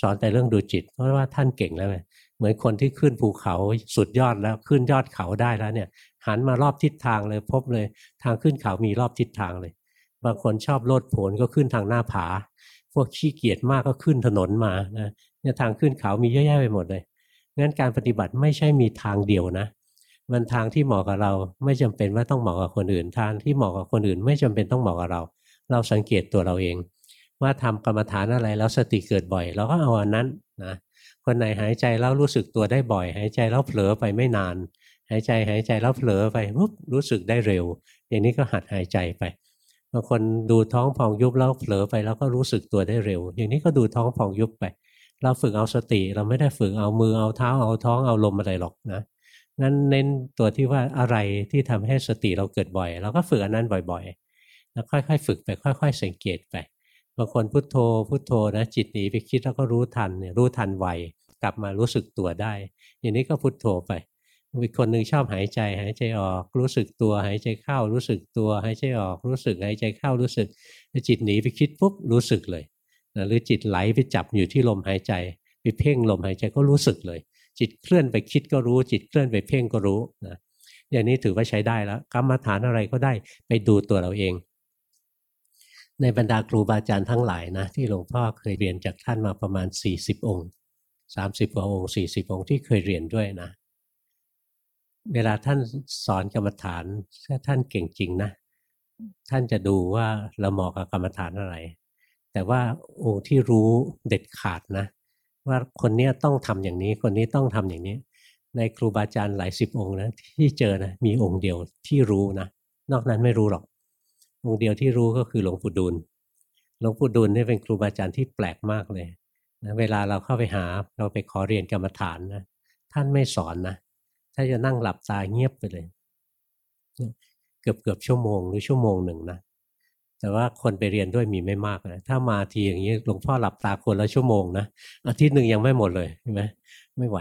สอนแต่เรื่องดูจิตเพราะว่าท่านเก่งแล้วเหมือนคนที่ขึ้นภูเขาสุดยอดแล้วขึ้นยอดเขาได้แล้วเนี่ย หันมารอบทิศทางเลยพบเลย ทางขึ้นเขามีรอบทิศทางเลย บางคนชอบโลดโผนก็ขึ้นทางหน้าผา พวกขี้เกียจมากก็ขึ้นถนนมานะเนี่ยทางขึ้นเขามีเยอะแยะไปหมดเลยงั้นการปฏิบัติไม่ใช่มีทางเดียวนะ มันทางที่เหมาะกับเราไม่จำเป็นว่าต้องเหมาะกับคนอื่น ทางที่เหมาะกับคนอื่น ไม่จำเป็นต้องเหมาะกับเรา เราสังเกตตัวเราเอง ว่าทำกรรมฐานอะไรแล้วสติเกิดบ่อย เราก็เอาอันนั้นนะคนไหนหายใจแล้วรู้สึกตัวได้บ่อย หายใจแล้วเผลอไปไม่นาน หายใจหายใจแล้วเผลอไปปุ๊บรู้สึกได้เร็ว อย่างนี้ก็หัดหายใจไปบางคนดูท้องพองยุบแล้วเผลอไปแล้วก็รู้สึกตัวได้เร็ว อย่างนี้ก็ดูท้องพองยุบไป เราฝึกเอาสติเราไม่ได้ฝึกเอามือเอาเท้าเอาท้องเอาลมอะไรหรอกนะ งั้นเน้นตัวที่ว่าอะไรที่ทำให้สติเราเกิดบ่อย เราก็ฝึกอันนั้นบ่อยๆ แล้วค่อยๆ ฝึกไปค่อย ๆ สังเกตไปบางคนพุโทโธพุโทโธนะจิตหนีไปคิดแล้วก็รู้ทันเนี่ยรู้ทันไวกลับมารู้สึกตัวได้ อย่างนี้ก็พุโทโธไปอีกคนหนึ่งชอบหายใจ หายใจออก รู้สึกตัว หายใจเข้ารู้สึกตัว หายใจออกรู้สึก หายใจเข้ารู้สึกจิตหนีไปคิดปุ๊บรู้สึกเลยหรือจิตไหลไปจับอยู่ที่ลมหายใจ ไปเพ่งลมหายใจก็รู้สึกเลย จิตเคลื่อนไปคิดก็รู้ จิตเคลื่อนไปเพ่งก็รู้นะอย่างนี้ถือว่าใช้ได้แล้วกรรมฐานอะไรก็ได้ไปดูตัวเราเอง ในบรรดาครูบาอาจารย์ทั้งหลายนะ ที่หลวงพ่อเคยเรียนจากท่านมาประมาณ 40 องค์ 30กว่าองค์ 40 องค์ที่เคยเรียนด้วยนะ เวลาท่านสอนกรรมฐานถ้าท่านเก่งจริงนะ ท่านจะดูว่าเราเหมาะกับกรรมฐานอะไร แต่ว่าองค์ที่รู้เด็ดขาดนะ ว่าคนนี้ต้องทำอย่างนี้ คนนี้ต้องทำอย่างนี้ ในครูบาอาจารย์หลายสิบองค์นะที่เจอนะมีองค์เดียวที่รู้นะนอกนั้นไม่รู้หรอก องค์เดียวที่รู้ก็คือหลวงปู่ดูลหลวงปู่ดูลนี่เป็นครูบาอาจารย์ที่แปลกมากเลยนะเวลาเราเข้าไปหาเราไปขอเรียนกรรมฐานนะท่านไม่สอนนะถ้าจะนั่งหลับตาเงียบไปเลย เกือบเกือบชั่วโมงหรือชั่วโมงหนึ่งนะ แต่ว่าคนไปเรียนด้วยมีไม่มากนะถ้ามาทีอย่างนี้หลวงพ่อหลับตาคนละชั่วโมงนะอาทิตย์หนึ่งยังไม่หมดเลยใช่ไหมไม่ไหว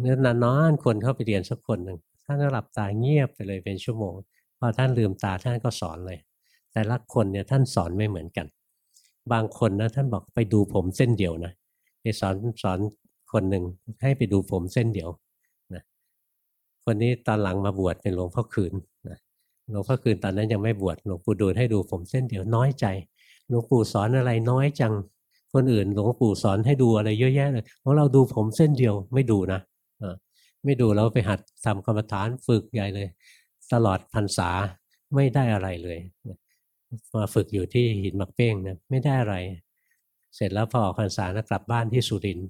เนื้อนานนคนเข้าไปเรียนสักคนหนึ่งท่านก็หลับตาเงียบไปเลยเป็นชั่วโมงพอท่านลืมตาท่านก็สอนเลย แต่ละคนเนี่ยท่านสอนไม่เหมือนกัน บางคนนะท่านบอกไปดูผมเส้นเดียวนะไปสอนสอนคนหนึ่งให้ไปดูผมเส้นเดียวนะคนนี้ตอนหลังมาบวชเป็นหลวงพ่อคืนนะ หลวงพ่อคืนตอนนั้นยังไม่บวชหลวงปู่ดูลให้ดูผมเส้นเดียวน้อยใจหลวงปู่สอนอะไรน้อยจัง คนอื่นหลวงปู่สอนให้ดูอะไรเยอะแยะเลยของเราดูผมเส้นเดียวไม่ดูนะไม่ดูแล้วไปหัดทำกรรมฐานฝึกใหญ่เลย ตลอดพรรษาไม่ได้อะไรเลยมาฝึกอยู่ที่หินมักเป้งนะไม่ได้อะไร เสร็จแล้วพอออกพรรษานะกลับบ้านที่สุรินทร์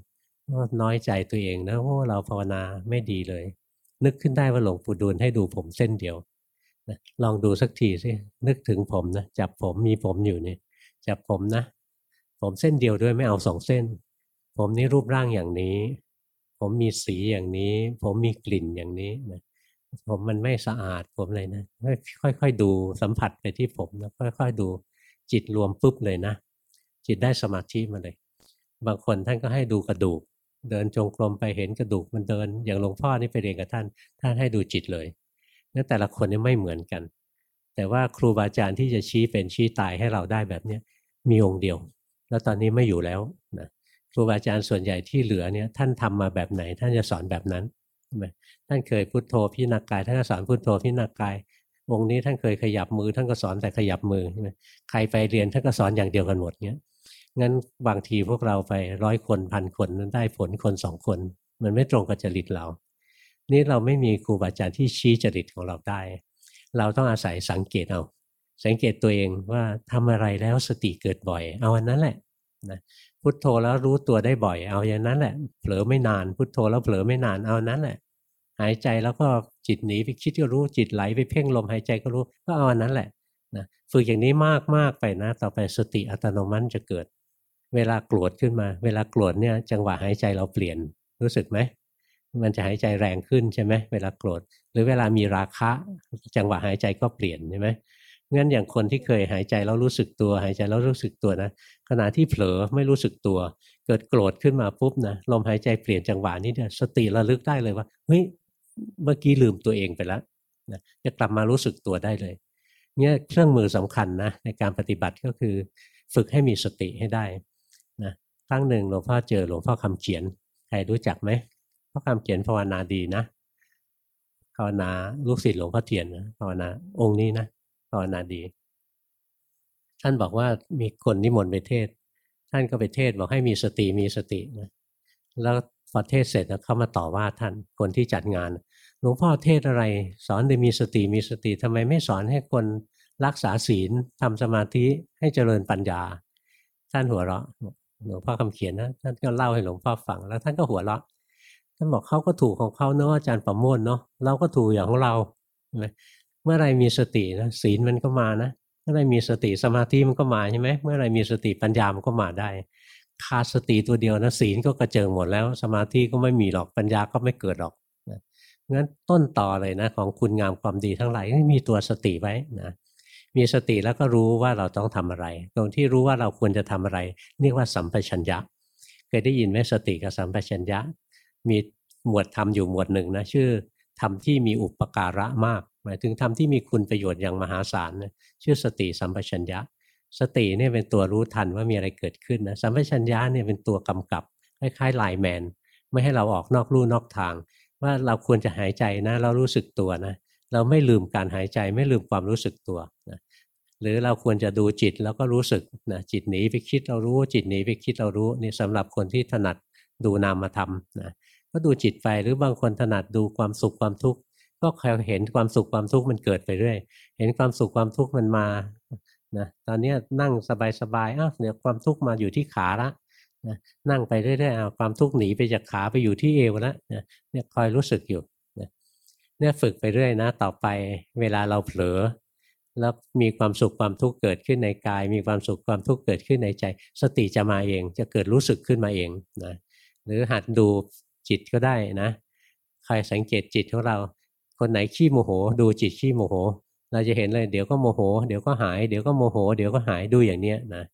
น้อยใจตัวเองนะโอ้เราภาวนาไม่ดีเลย นึกขึ้นได้ว่าหลวงปู่ดูลให้ดูผมเส้นเดียว ลองดูสักทีสินึกถึงผมนะจับผมมีผมอยู่เนี่ยจับผมนะ ผมเส้นเดียวด้วยไม่เอาสองเส้น ผมนี้รูปร่างอย่างนี้ ผมมีสีอย่างนี้ ผมมีกลิ่นอย่างนี้นะผมมันไม่สะอาดผมเลยนะค่อยๆดูสัมผัสไปที่ผมนะค่อยๆดูจิตรวมปุ๊บเลยนะ จิตได้สมาธิมาเลย บางคนท่านก็ให้ดูกระดูก เดินจงกรมไปเห็นกระดูกมันเดิน อย่างหลวงพ่อนี่ไปเรียนกับท่าน ท่านให้ดูจิตเลย นั่นแต่ละคนนี่ไม่เหมือนกัน แต่ว่าครูบาอาจารย์ที่จะชี้เป็นชี้ตายให้เราได้แบบเนี้ยมีองค์เดียว แล้วตอนนี้ไม่อยู่แล้วนะครูบาอาจารย์ส่วนใหญ่ที่เหลือเนี่ยท่านทำมาแบบไหน ท่านจะสอนแบบนั้นใช่ไหมท่านเคยพุโทโธพิจารณากาย ท่านก็สอนพุโทโธพิจารณากายองค์นี้ท่านเคยขยับมือ ท่านก็สอนแต่ขยับมือใช่ไหมใครไปเรียนท่านก็สอนอย่างเดียวกันหมดเนี้ยงั้นบางทีพวกเราไปร้อยคนพันคนนั้นได้ผลคนสองคน มันไม่ตรงกับจริตเรา นี่เราไม่มีครูบาอาจารย์ที่ชี้จริตของเราได้ เราต้องอาศัยสังเกตเอา สังเกตตัวเองว่าทำอะไรแล้วสติเกิดบ่อย เอาอันนั้นแหละนะพุทโธแล้วรู้ตัวได้บ่อย เอาอย่างนั้นแหละ เผลอไม่นาน พุทโธแล้วเผลอไม่นาน เอานั้นแหละ หายใจแล้วก็จิตหนีไปคิดก็รู้จิตไหลไปเพ่งลมหายใจก็รู้ก็เอาอันนั้นแหละนะฝึกอย่างนี้มากมากไปนะ ต่อไปสติอัตโนมัติจะเกิด เวลาโกรธขึ้นมา เวลาโกรธเนี่ยจังหวะหายใจเราเปลี่ยนรู้สึกไหม มันจะหายใจแรงขึ้นใช่ไหมเวลาโกรธ หรือเวลามีราคะ จังหวะหายใจก็เปลี่ยนใช่ไหมงั้นอย่างคนที่เคยหายใจแล้วรู้สึกตัว หายใจแล้วรู้สึกตัวนะขณะที่เผลอไม่รู้สึกตัว เกิดโกรธขึ้นมาปุ๊บนะลมหายใจเปลี่ยนจังหวะนี้เนี่ยสติระลึกได้เลยว่าเฮ้ยเมื่อกี้ลืมตัวเองไปแล้วนะจะกลับมารู้สึกตัวได้เลยเนี่ยเครื่องมือสำคัญนะในการปฏิบัติก็คือ ฝึกให้มีสติให้ได้นะครั้งหนึ่งหลวงพ่อเจอหลวงพ่อคำเขียนใครรู้จักไหม พ่อคำเขียนภาวนาดีนะภาวนาลูกศิษย์หลวงพ่อเทียนนะภาวนาองค์นี้นะภาวนาดี ท่านบอกว่ามีคนนิมนต์ไปเทศ ท่านก็ไปเทศบอกให้มีสติมีสตินะแล้วพอเทศเสร็จแล้วเขามาต่อว่าท่านคนที่จัดงานหลวงพ่อเทศอะไร สอนได้มีสติมีสติทำไมไม่สอนให้คนรักษาศีลทำสมาธิให้เจริญปัญญา ท่านหัวเราะหลวงพ่อคำเขียนนะท่านก็เล่าให้หลวงพ่อฟังแล้วท่านก็หัวเราะ ท่านบอกเขาก็ถูกของเขาเนาะอาจารย์ประโมทเนาะเราก็ถูกอย่างของเราเมื่อไรมีสตินะศีลมันก็มานะเมื่อไรมีสติสมาธิมันก็มาใช่ไหมเมื่อไรมีสติปัญญามันก็มาได้ขาดสติตัวเดียวนะศีลก็กระเจิงหมดแล้ว สมาธิก็ไม่มีหรอกปัญญาก็ไม่เกิดหรอกงั้นต้นต่อเลยนะของคุณงามความดีทั้งหลายมีตัวสติไว้นะมีสติแล้วก็รู้ว่าเราต้องทำอะไร ตรงที่รู้ว่าเราควรจะทำอะไรเรียกว่าสัมปชัญญะเคยได้ยินไหมสติกับสัมปชัญญะ มีหมวดธรรมอยู่หมวดหนึ่งนะชื่อธรรมที่มีอุปการะมาก หมายถึงธรรมที่มีคุณประโยชน์อย่างมหาศาลนะชื่อสติสัมปชัญญะ สติเนี่ยเป็นตัวรู้ทันว่ามีอะไรเกิดขึ้นนะสัมปชัญญะเนี่ยเป็นตัวกำกับคล้ายๆไลแมนไม่ให้เราออกนอกลู่นอกทาง ว่าเราควรจะหายใจนะ เรารู้สึกตัวนะเราไม่ลืมการหายใจไม่ลืมความรู้สึกตัวนะหรือเราควรจะดูจิตแล้วก็รู้สึกนะจิตหนีไปคิดเรารู้จิตหนีไปคิดเรารู้นี่สำหรับคนที่ถนัดดูนามธรรมนะ ก็ดูจิตไปหรือบางคนถนัดดูความสุขความทุกข์ก็คอยเห็นความสุขความทุกข์มันเกิดไปเรื่อย เห็นความสุขความทุกข์มันมานะตอนนี้นั่งสบายๆอ้าวเนี่ยความทุกข์มาอยู่ที่ขาละนะนั่งไปเรื่อยๆเอาความทุกข์หนีไปจากขาไปอยู่ที่เอวแล้วนะเนี่ยคอยรู้สึกอยู่นะเนี่ยฝึกไปเรื่อยนะ ต่อไปเวลาเราเผลอ แล้วมีความสุขความทุกข์เกิดขึ้นในกาย มีความสุขความทุกข์เกิดขึ้นในใจ สติจะมาเองจะเกิดรู้สึกขึ้นมาเองนะหรือหัดดู จิตก็ได้นะคอยสังเกตจิตของเรา คนไหนขี้โมโห ดูจิตขี้โมโห เราจะเห็นเลยเดี๋ยวก็โมโห เดี๋ยวก็หายเดี๋ยวก็โมโห เดี๋ยวก็หายดูอย่างเนี้ยนะ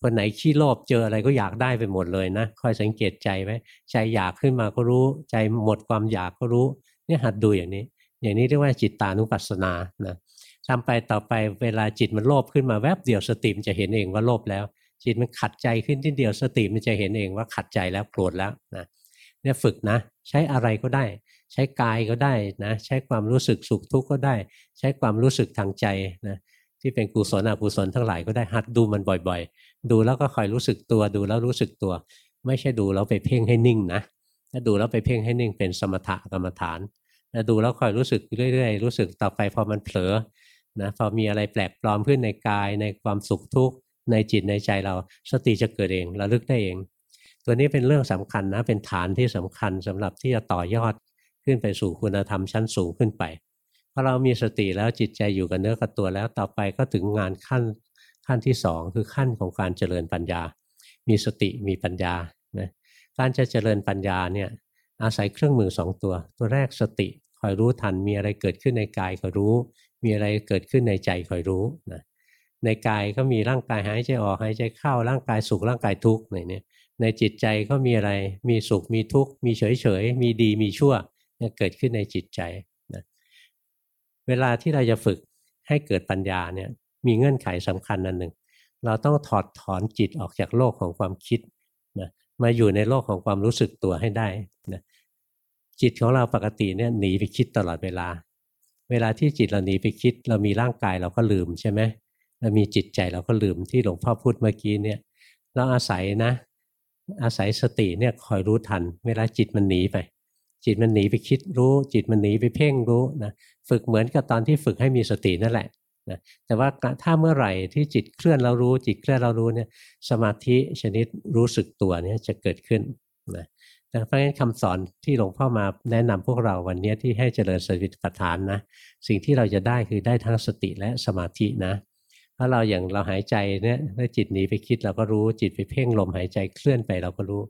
คนไหนขี้โลภเจออะไรก็อยากได้ไปหมดเลยนะคอยสังเกตใจไว้ใจอยากขึ้นมาก็รู้ ใจหมดความอยากก็รู้เนี่ยหัดดูอย่างนี้ อย่างนี้เรียกว่าจิตตานุปัสสนานะทำไปต่อไปเวลาจิตมันโลภขึ้นมาแวบเดียวสติมันจะเห็นเองว่าโลภแล้ว จิตมันขัดใจขึ้นที่เดียวสติมันจะเห็นเองว่าขัดใจแล้วโกรธแล้วนะ เนี่ยฝึกนะ ใช้อะไรก็ได้ ใช้กายก็ได้นะ ใช้ความรู้สึกสุขทุกข์ก็ได้ ใช้ความรู้สึกทางใจนะที่เป็นกุศลอกุศลทั้งหลายก็ได้หัดดูมันบ่อย ๆ ดูแล้วก็คอยรู้สึกตัวดูแล้วรู้สึกตัว ไม่ใช่ดูแล้วไปเพ่งให้นิ่งนะถ้าดูแล้วไปเพ่งให้นิ่งเป็นสมถะกรรมฐานแต่ดูแล้วคอยรู้สึกเรื่อยๆ รู้สึกต่อไปพอมันเผลอนะพอมีอะไรแปลกปลอมขึ้นในกายในความสุขทุกข์ในจิตในใจเราสติจะเกิดเองระลึกได้เอง ตัวนี้เป็นเรื่องสำคัญนะ เป็นฐานที่สำคัญสำหรับที่จะต่อยอดขึ้นไปสู่คุณธรรมชั้นสูงขึ้นไปพอเรามีสติแล้วจิตใจอยู่กับเนื้อกับตัวแล้วต่อไปก็ถึงงานขั้นขั้นที่สองคือขั้นของการเจริญปัญญา มีสติมีปัญญานะการจะเจริญปัญญาเนี่ยอาศัยเครื่องมือสองตัว ตัวแรกสติคอยรู้ทัน มีอะไรเกิดขึ้นในกายคอยรู้ มีอะไรเกิดขึ้นในใจคอยรู้นะในกายก็มีร่างกายหายใจออกหายใจเข้าร่างกายสุขร่างกายทุกข์ในนี้ ในจิตใจก็มีอะไร มีสุข มีทุกข์ มีเฉยเฉย มีดี มีชั่วเกิดขึ้นในจิตใจนะเวลาที่เราจะฝึกให้เกิดปัญญาเนี่ย มีเงื่อนไขสำคัญอันหนึ่ง เราต้องถอดถอนจิตออกจากโลกของความคิดนะมาอยู่ในโลกของความรู้สึกตัวให้ได้นะจิตของเราปกติเนี่ยหนีไปคิดตลอดเวลา เวลาที่จิตเราหนีไปคิด เรามีร่างกายเราก็ลืมใช่ไหมเรามีจิตใจเราก็ลืมที่หลวงพ่อพูดเมื่อกี้เนี่ย เราอาศัยนะ อาศัยสติเนี่ยคอยรู้ทัน เวลาจิตมันหนีไป จิตมันหนีไปคิดรู้ จิตมันหนีไปเพ่งรู้นะฝึกเหมือนกับตอนที่ฝึกให้มีสตินั่นแหละนะแต่ว่าถ้าเมื่อไหร่ที่จิตเคลื่อนเรารู้ จิตเคลื่อนเรารู้เนี่ยสมาธิชนิดรู้สึกตัวเนี่ยจะเกิดขึ้นนะเพราะฉะนั้นคำสอนที่หลวงพ่อมาแนะนำพวกเราวันนี้ที่ให้เจริญสติปัฏฐานนะสิ่งที่เราจะได้คือได้ทั้งสติและสมาธินะ ถ้าเราอย่างเราหายใจเนี่ยถ้าจิตหนีไปคิดเราก็รู้จิตไปเพ่งลมหายใจเคลื่อนไปเราก็รู้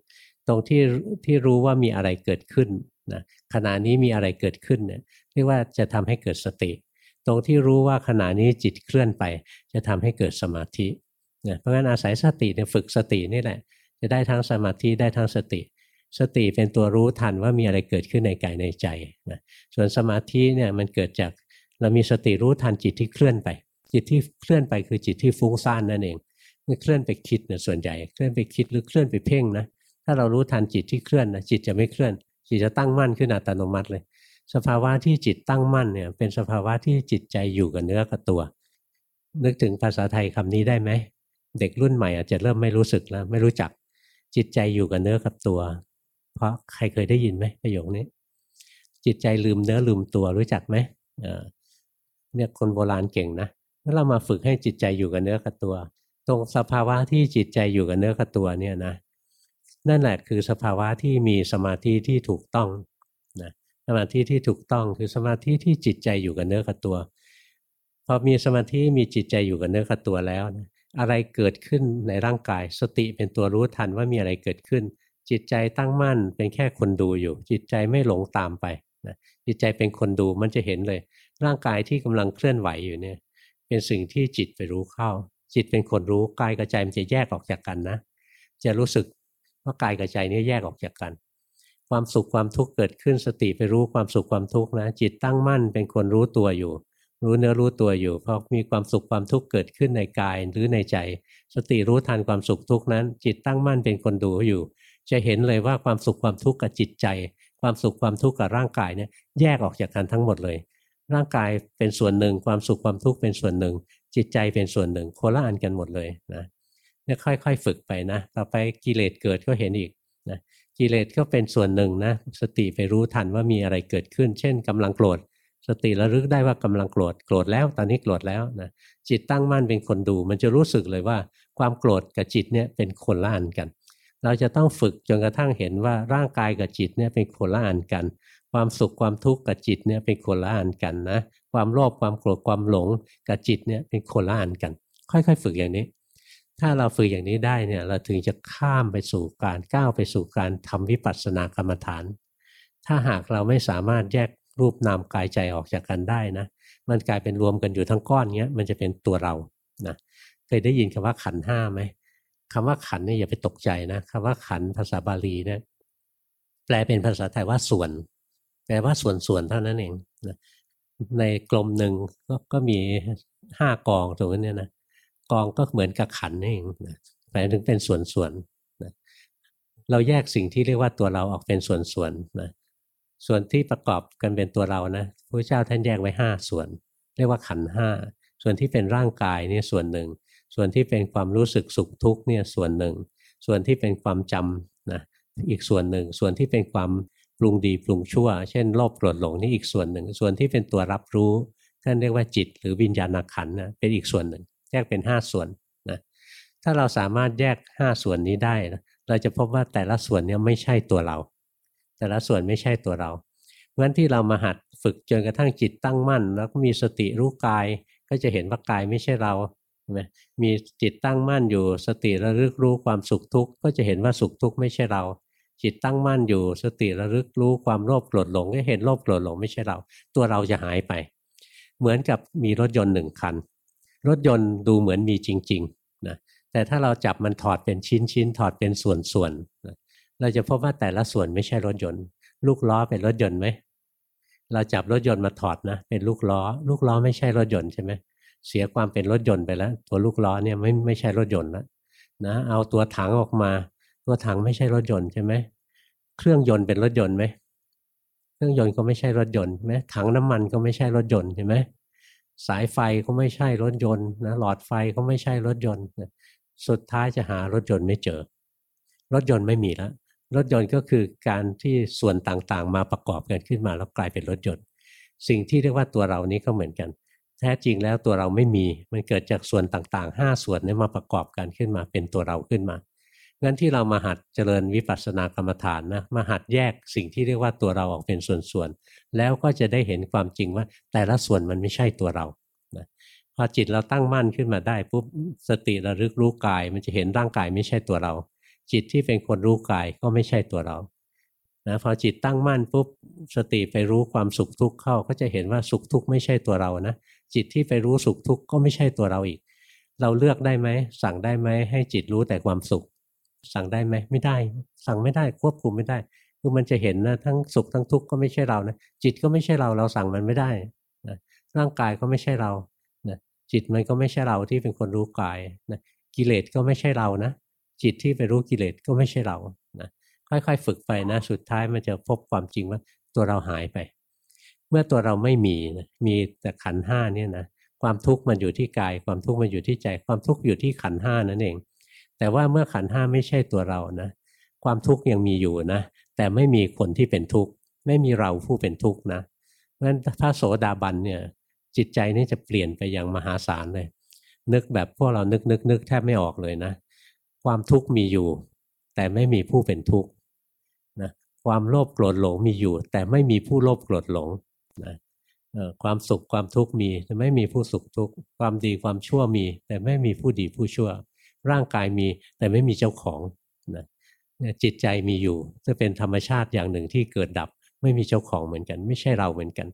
ตรงที่ที่รู้ว่ามีอะไรเกิดขึ้นนะขณะนี้มีอะไรเกิดขึ้นเนี่ยเรียกว่าจะทำให้เกิดสติ ตรงที่รู้ว่าขณะนี้จิตเคลื่อนไป จะทำให้เกิดสมาธิเนี่ยเพราะงั้นอาศัยสติเนี่ยฝึกสตินี่แหละ จะได้ทั้งสมาธิได้ทั้งสติ สติเป็นตัวรู้ทันว่ามีอะไรเกิดขึ้นในกายในใจนะส่วนสมาธิเนี่ยมันเกิดจากเรามีสติรู้ทันจิตที่เคลื่อนไป จิตที่เคลื่อนไปคือจิตที่ฟุ้งซ่านนั่นเองมันเคลื่อนไปคิดเนี่ยส่วนใหญ่เคลื่อนไปคิดหรือเคลื่อนไปเพ่งนะถ้าเรารู้ทันจิตที่เคลื่อนนะจิตจะไม่เคลื่อน จิตจะตั้งมั่นขึ้นอัตโนมัติเลย สภาวะที่จิตตั้งมั่นเนี่ย เป็นสภาวะที่จิตใจอยู่กับเนื้อกับตัว นึกถึงภาษาไทยคำนี้ได้ไหมเด็กรุ่นใหม่อาจจะเริ่มไม่รู้สึกแล้วไม่รู้จักจิตใจอยู่กับเนื้อกับตัว เพราะใครเคยได้ยินไหมประโยคนี้ จิตใจลืมเนื้อลืมตัวรู้จักไหมเนี่ยคนโบราณเก่งนะ ถ้าเรามาฝึกให้จิตใจอยู่กับเนื้อกับตัว ตรงสภาวะที่จิตใจอยู่กับเนื้อกับตัวเนี่ยนะนั่นแหละคือสภาวะที่มีสมาธิที่ถูกต้องนะสมาธิที่ถูกต้องคือสมาธิที่จิตใจอยู่กับเนื้อกับตัวพอมีสมาธิมีจิตใจอยู่กับเนื้อกับตัวแล้วนะอะไรเกิดขึ้นในร่างกาย สติเป็นตัวรู้ทันว่ามีอะไรเกิดขึ้น จิตใจตั้งมั่นเป็นแค่คนดูอยู่ จิตใจไม่หลงตามไปนะจิตใจเป็นคนดูมันจะเห็นเลย ร่างกายที่กำลังเคลื่อนไหวอยู่เนี่ย เป็นสิ่งที่จิตไปรู้เข้า จิตเป็นคนรู้กายกับใจมันจะแยกออกจากกันนะ จะรู้สึกว่ากายกับใจนี้แยกออกจากกัน ความสุขความทุกข์เกิดขึ้นสติไปรู้ความสุขความทุกข์นะ จิตตั้งมั่นเป็นคนรู้ตัวอยู่ รู้เนื้อรู้ตัวอยู่พอมีความสุขความทุกข์เกิดขึ้นในกายหรือในใจ สติรู้ทันความสุขทุกข์นั้น จิตตั้งมั่นเป็นคนดูอยู่ จะเห็นเลยว่าความสุขความทุกข์กับจิตใจ ความสุขความทุกข์กับร่างกายเนี่ยแยกออกจากกันทั้งหมดเลย ร่างกายเป็นส่วนหนึ่ง ความสุขความทุกข์เป็นส่วนหนึ่ง จิตใจเป็นส่วนหนึ่งโคละอันกันหมดเลยนะเนี่ยค่อยๆฝึกไปนะ ต่อไปกิเลสเกิดก็เห็นอีกนะกิเลสก็เป็นส่วนหนึ่งนะ สติไปรู้ทันว่ามีอะไรเกิดขึ้น เช่นกำลังโกรธ สติระลึกได้ว่ากำลังโกรธ โกรธแล้ว ตอนนี้โกรธแล้วนะ จิตตั้งมั่นเป็นคนดู มันจะรู้สึกเลยว่า ความโกรธกับจิตเนี่ยเป็นคนละอันกัน เราจะต้องฝึกจนกระทั่งเห็นว่าร่างกายกับจิตเนี่ยเป็นคนละอันกัน ความสุขความทุกข์กับจิตเนี่ยเป็นคนละอันกันนะ ความโลภความโกรธความหลงกับจิตเนี่ยเป็นคนละอันกัน ค่อย ๆ ฝึกอย่างนี้ ถ้าเราฝึกอย่างนี้ได้เนี่ยเราถึงจะข้ามไปสู่การก้าวไปสู่การทำวิปัสสนากรรมฐาน ถ้าหากเราไม่สามารถแยกรูปนามกายใจออกจากกันได้นะ มันกลายเป็นรวมกันอยู่ทั้งก้อนเงี้ยมันจะเป็นตัวเรานะเคยได้ยินคำว่าขันห้าไหมคำว่าขันเนี่ยอย่าไปตกใจนะคำว่าขันภาษาบาลีเนี่ยแปลเป็นภาษาไทยว่าส่วน แปลว่าส่วนๆเท่านั้นเองนะในกลมหนึ่งก็ก็มีห้ากองตรงนี้นะกองก็เหมือนกับขันเองนะแปลถึงเป็นส่วนๆนะเราแยกสิ่งที่เรียกว่าตัวเราออกเป็นส่วนๆนะส่วนที่ประกอบกันเป็นตัวเรานะพระเจ้าท่านแยกไว้ห้าส่วน เรียกว่าขันห้าส่วนที่เป็นร่างกายนี่ส่วนหนึ่ง ส่วนที่เป็นความรู้สึกสุขทุกข์เนี่ยส่วนหนึ่ง ส่วนที่เป็นความจำนะอีกส่วนหนึ่ง ส่วนที่เป็นความ รุงดีปรุงชั่ว เช่นโลภโกรธหลงนี่อีกส่วนหนึ่ง ส่วนที่เป็นตัวรับรู้ท่านเรียกว่าจิต หรือวิญญาณขันนะเป็นอีกส่วนหนึ่ง แยกเป็น 5 ส่วนนะถ้าเราสามารถแยก 5 ส่วนนี้ได้นะเราจะพบว่าแต่ละส่วนนี้ไม่ใช่ตัวเรา แต่ละส่วนไม่ใช่ตัวเราเพราะฉะนั้นที่เรามาหัดฝึกจนกระทั่งจิตตั้งมั่น แล้วก็มีสติรู้กาย ก็จะเห็นว่ากายไม่ใช่เราใช่ไหมมีจิตตั้งมั่นอยู่สติระลึกรู้ความสุขทุกข์ก็จะเห็นว่าสุขทุกข์ไม่ใช่เรา จิตตั้งมั่นอยู่สติระลึกรู้ความโลภโกรธหลงก็เห็นโลภโกรธหลงไม่ใช่เรา ตัวเราจะหายไป เหมือนกับมีรถยนต์หนึ่งคัน รถยนต์ดูเหมือนมีจริงๆนะแต่ถ้าเราจับมันถอดเป็นชิ้นๆถอดเป็นส่วนๆนะเราจะพบว่าแต่ละส่วนไม่ใช่รถยนต์ ลูกล้อเป็นรถยนต์ไหมเราจับรถยนต์มาถอดนะ เป็นลูกล้อ ลูกล้อไม่ใช่รถยนต์ใช่ไหมเสียความเป็นรถยนต์ไปแล้ว ตัวลูกล้อเนี่ยไม่ไม่ใช่รถยนต์แล้วนะเอาตัวถังออกมา ตัวถังไม่ใช่รถยนต์ใช่ไหมเครื่องยนต์เป็นรถยนต์ไหมเครื่องยนต์ก็ไม่ใช่รถยนต์ไหมถังน้ำมันก็ไม่ใช่รถยนต์ใช่ไหมสายไฟก็ไม่ใช่รถยนต์นะหลอดไฟก็ไม่ใช่รถยนต์สุดท้ายจะหารถยนต์ไม่เจอ รถยนต์ไม่มีแล้วรถยนต์ก็คือการที่ส่วนต่างๆ มาประกอบกันขึ้นมาแล้วกลายเป็นรถยนต์ สิ่งที่เรียกว่าตัวเรานี้ก็เหมือนกัน แท้จริงแล้วตัวเราไม่มี มันเกิดจากส่วนต่างๆ 5 ส่วนนี้มาประกอบกันขึ้นมาเป็นตัวเราขึ้นมา งั้นที่เรามาหัดเจริญวิปัสสนากรรมฐานนะมาหัดแยกสิ่งที่เรียกว่าตัวเราออกเป็นส่วนๆแล้วก็จะได้เห็นความจริงว่า แต่ละส่วนมันไม่ใช่ตัวเรานะพอจิตเราตั้งมั่นขึ้นมาได้ปุ๊บสติระลึกรู้กาย มันจะเห็นร่างกายไม่ใช่ตัวเรา จิตที่เป็นคนรู้กายก็ไม่ใช่ตัวเรานะพอจิตตั้งมั่นปุ๊บสติไปรู้ความสุขทุกข์เข้า ก็จะเห็นว่าสุขทุกข์ไม่ใช่ตัวเรานะจิตที่ไปรู้สุขทุกข์ก็ไม่ใช่ตัวเราอีก เราเลือกได้ไหมสั่งได้ไหมให้จิตรู้แต่ความสุข สั่งได้ไหมไม่ได้ สั่งไม่ได้ควบคุมไม่ได้ คือมันจะเห็นนะทั้งสุขทั้งทุกข์ก็ไม่ใช่เรานะจิตก็ไม่ใช่เราเราสั่งมันไม่ได้นะร่างกายก็ไม่ใช่เรานะจิตมันก็ไม่ใช่เราที่เป็นคนรู้กายนะกิเลสก็ไม่ใช่เรานะจิตที่ไปรู้กิเลสก็ไม่ใช่เรานะค่อยๆ ฝึกไปนะสุดท้ายมันจะพบความจริงว่าตัวเราหายไป เมื่อตัวเราไม่มีนะมีแต่ขันห้าเนี่ยนะความทุกข์มันอยู่ที่กาย ความทุกข์มันอยู่ที่ใจ ความทุกข์อยู่ที่ขันห้านั่นเอง แต่ว่าเมื่อขันห้าไม่ใช่ตัวเรานะ ความทุกข์ยังมีอยู่นะ แต่ไม่มีคนที่เป็นทุกข์ ไม่มีเราผู้เป็นทุกข์นะเพราะฉะนั้นพระโสดาบันเนี่ยจิตใจนี่จะเปลี่ยนไปอย่างมหาศาลเลย นึกแบบพวกเรานึกนึกนึกแทบไม่ออกเลยนะ ความทุกข์มีอยู่ แต่ไม่มีผู้เป็นทุกข์นะความโลภโกรธหลงมีอยู่ แต่ไม่มีผู้โลภโกรธหลงนะความสุขความทุกข์มี แต่ไม่มีผู้สุขทุกข์ความดีความชั่วมี แต่ไม่มีผู้ดีผู้ชั่ว ร่างกายมีแต่ไม่มีเจ้าของนะจิตใจมีอยู่ จะเป็นธรรมชาติอย่างหนึ่งที่เกิดดับ ไม่มีเจ้าของเหมือนกัน ไม่ใช่เราเหมือนกัน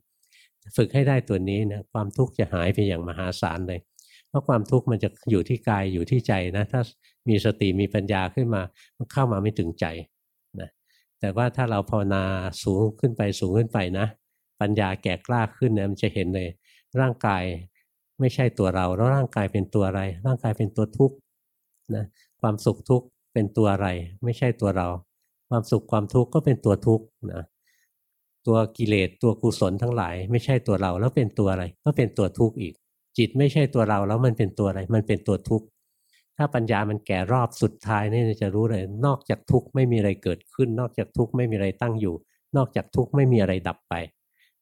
ฝึกให้ได้ตัวนี้นะความทุกข์จะหายไปอย่างมหาศาลเลย เพราะความทุกข์มันจะอยู่ที่กายอยู่ที่ใจนะ ถ้ามีสติมีปัญญาขึ้นมามันเข้ามาไม่ถึงใจนะแต่ว่าถ้าเราภาวนาสูงขึ้นไปสูงขึ้นไปนะ ปัญญาแก่กล้าขึ้นนะมันจะเห็นเลย ร่างกายไม่ใช่ตัวเรา แล้วร่างกายเป็นตัวอะไร ร่างกายเป็นตัวทุกข์ นะความสุขทุกข์เป็นตัวอะไร ไม่ใช่ตัวเรา ความสุขความทุกข์ก็เป็นตัวทุกข์นะตัวกิเลสตัวกุศลทั้งหลาย ไม่ใช่ตัวเราแล้วเป็นตัวอะไร ก็เป็นตัวทุกข์อีก จิตไม่ใช่ตัวเราแล้วมันเป็นตัวอะไร มันเป็นตัวทุกข์ถ้าปัญญามันแก่รอบสุดท้ายนี่จะรู้เลย นอกจากทุกข์ไม่มีอะไรเกิดขึ้น นอกจากทุกข์ไม่มีอะไรตั้งอยู่ นอกจากทุกข์ไม่มีอะไรดับไป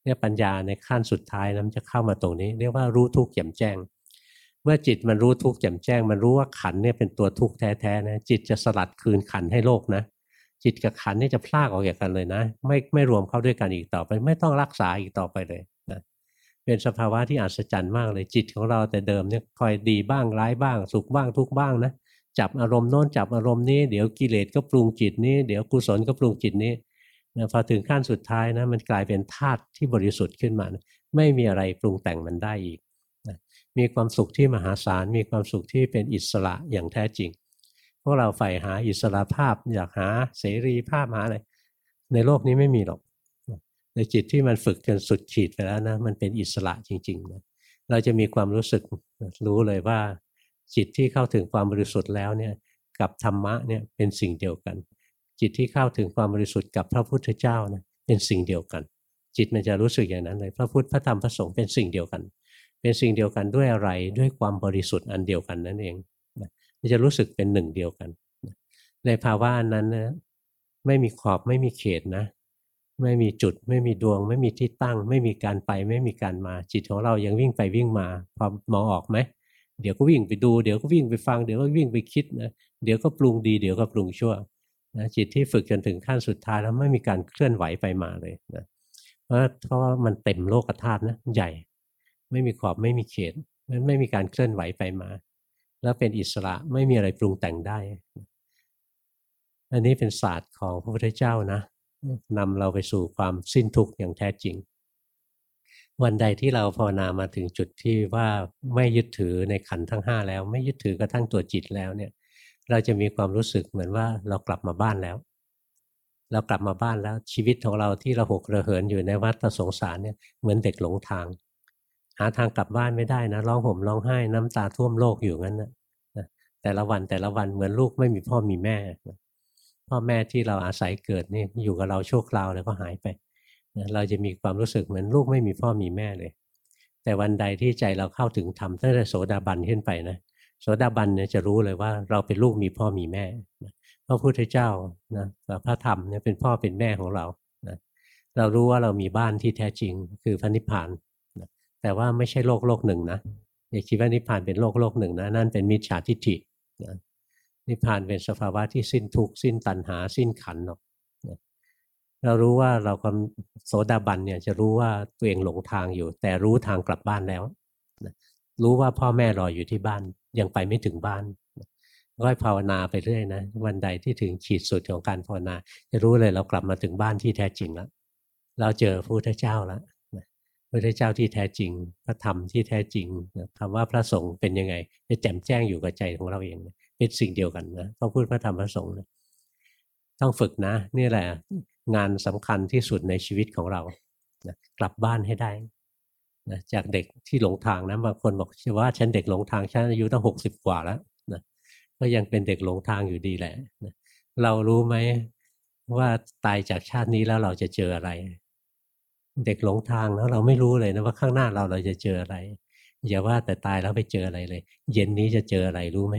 เนี่ยปัญญาในขั้นสุดท้ายนั้นจะเข้ามาตรงนี้ เรียกว่ารู้ทุกข์แจ่มแจ้ง เมื่อจิตมันรู้ทุกข์แจ่มแจ้ง มันรู้ว่าขันเนี่ยเป็นตัวทุกข์แท้ๆนะจิตจะสลัดคืนขันให้โลกนะจิตกับขันนี่จะพลากออกจากกันเลยนะ ไม่ไม่รวมเข้าด้วยกันอีกต่อไป ไม่ต้องรักษาอีกต่อไปเลยนะเป็นสภาวะที่อัศจรรย์มากเลยจิตของเราแต่เดิมเนี่ยคอยดีบ้างร้ายบ้าง สุขบ้างทุกบ้างนะจับอารมณ์โน้นจับอารมณ์นี้เดี๋ยวกิเลสก็ปรุงจิตนี้เดี๋ยวกุศลก็ปรุงจิตนี้นะพอถึงขั้นสุดท้ายนะมันกลายเป็นธาตุที่บริสุทธิ์ขึ้นมานะไม่มีอะไรปรุงแต่งมันได้อีก มีความสุขที่มหาศาล มีความสุขที่เป็นอิสระอย่างแท้จริง พวกเราใฝ่หาอิสระภาพอยากหาเสรีภาพหาอะไร ในโลกนี้ไม่มีหรอก ในจิตที่มันฝึกจนสุดขีดไปแล้วนะ มันเป็นอิสระจริงๆนะเราจะมีความรู้สึกรู้เลยว่า จิตที่เข้าถึงความบริสุทธิ์แล้วเนี่ยกับธรรมะเนี่ยเป็นสิ่งเดียวกัน จิตที่เข้าถึงความบริสุทธิ์กับพระพุทธเจ้านะเป็นสิ่งเดียวกัน จิตมันจะรู้สึกอย่างนั้นเลย พระพุทธพระธรรมพระสงฆ์เป็นสิ่งเดียวกัน เป็นสิ่งเดียวกันด้วยอะไรด้วยความบริสุทธิ์อันเดียวกันนั่นเองมันจะรู้สึกเป็นหนึ่งเดียวกัน ในภาวะนั้นนะไม่มีขอบไม่มีเขตนะ ไม่มีจุดไม่มีดวง ไม่มีที่ตั้ง ไม่มีการไปไม่มีการมา จิตของเรายังวิ่งไปวิ่งมาพอมองออกไหมเดี๋ยวก็วิ่งไปดูเดี๋ยวก็วิ่งไปฟังเดี๋ยวก็วิ่งไปคิดนะเดี๋ยวก็ปรุงดีเดี๋ยวก็ปรุงชั่วนะจิตที่ฝึกจนถึงขั้นสุดท้ายแล้วไม่มีการเคลื่อนไหวไปมาเลยนะเพราะเพราะมันเต็มโลกธาตุนะใหญ่ ไม่มีขอบไม่มีเขตมันไม่มีการเคลื่อนไหวไปมา แล้วเป็นอิสระไม่มีอะไรปรุงแต่งได้ อันนี้เป็นศาสตร์ของพระพุทธเจ้านะนำเราไปสู่ความสิ้นทุกข์อย่างแท้จริง วันใดที่เราภาวนามาถึงจุดที่ว่าไม่ยึดถือในขันทั้งห้าแล้ว ไม่ยึดถือกระทั่งตัวจิตแล้วเนี่ย เราจะมีความรู้สึกเหมือนว่าเรากลับมาบ้านแล้ว เรากลับมาบ้านแล้วชีวิตของเราที่เระหกระเหินอยู่ในวัฏสงสารเนี่ยเหมือนเด็กหลงทาง หาทางกลับบ้านไม่ได้นะร้องห่มร้องไห้น้ำตาท่วมโลกอยู่งั้นนะแต่ละวันแต่ละวันเหมือนลูกไม่มีพ่อมีแม่ พ่อแม่ที่เราอาศัยเกิดนี่อยู่กับเราชั่วคราวแล้วก็หายไปเราจะมีความรู้สึกเหมือนลูกไม่มีพ่อมีแม่เลย แต่วันใดที่ใจเราเข้าถึงธรรมตั้งแต่โสดาบันขึ้นไปนะโสดาบันเนี่ยจะรู้เลยว่าเราเป็นลูกมีพ่อมีแม่พระพุทธเจ้านะพระธรรมเนี่ยเป็นพ่อเป็นแม่ของเรานะเรารู้ว่าเรามีบ้านที่แท้จริงคือพระนิพพาน แต่ว่าไม่ใช่โลกโลกหนึ่งนะอย่าคิดว่านิพพานเป็นโลกโลกหนึ่งนะนั่นเป็นมิจฉาทิฏฐินะนิพพานเป็นสภาวะที่สิ้นทุกข์สิ้นตัณหา สิ้นขันหรอกเรารู้ว่าเรากำโสดาบันเนี่ยจะรู้ว่าตัวเองหลงทางอยู่ แต่รู้ทางกลับบ้านแล้วรู้ว่าพ่อแม่รออยู่ที่บ้านยังไปไม่ถึงบ้านก็ภาวนาไปเรื่อยนะวันใดที่ถึงขีดสุดของการภาวนา จะรู้เลยเรากลับมาถึงบ้านที่แท้จริงแล้ว เราเจอพระพุทธเจ้าแล้ว พระพุทธเจ้าที่แท้จริง พระธรรมที่แท้จริงคำว่าพระสงฆ์เป็นยังไง จะแจ่มแจ้งอยู่กับใจของเราเอง เป็นสิ่งเดียวกันนะพระพุทธพระธรรมพระสงฆ์ต้องฝึกนะ นี่แหละงานสำคัญที่สุดในชีวิตของเรานะกลับบ้านให้ได้นะจากเด็กที่หลงทางนะบางคนบอกว่าฉันเด็กหลงทางฉันอายุตั้งหกสิบกว่าแล้วนะก็ยังเป็นเด็กหลงทางอยู่ดีแหละนะเรารู้ไหมว่าตายจากชาตินี้แล้วเราจะเจออะไร เด็กหลงทางแล้วเราไม่รู้เลยนะว่าข้างหน้าเราเราจะเจออะไร อย่าว่าแต่ตายแล้วไปเจออะไรเลย เย็นนี้จะเจออะไรรู้ไหม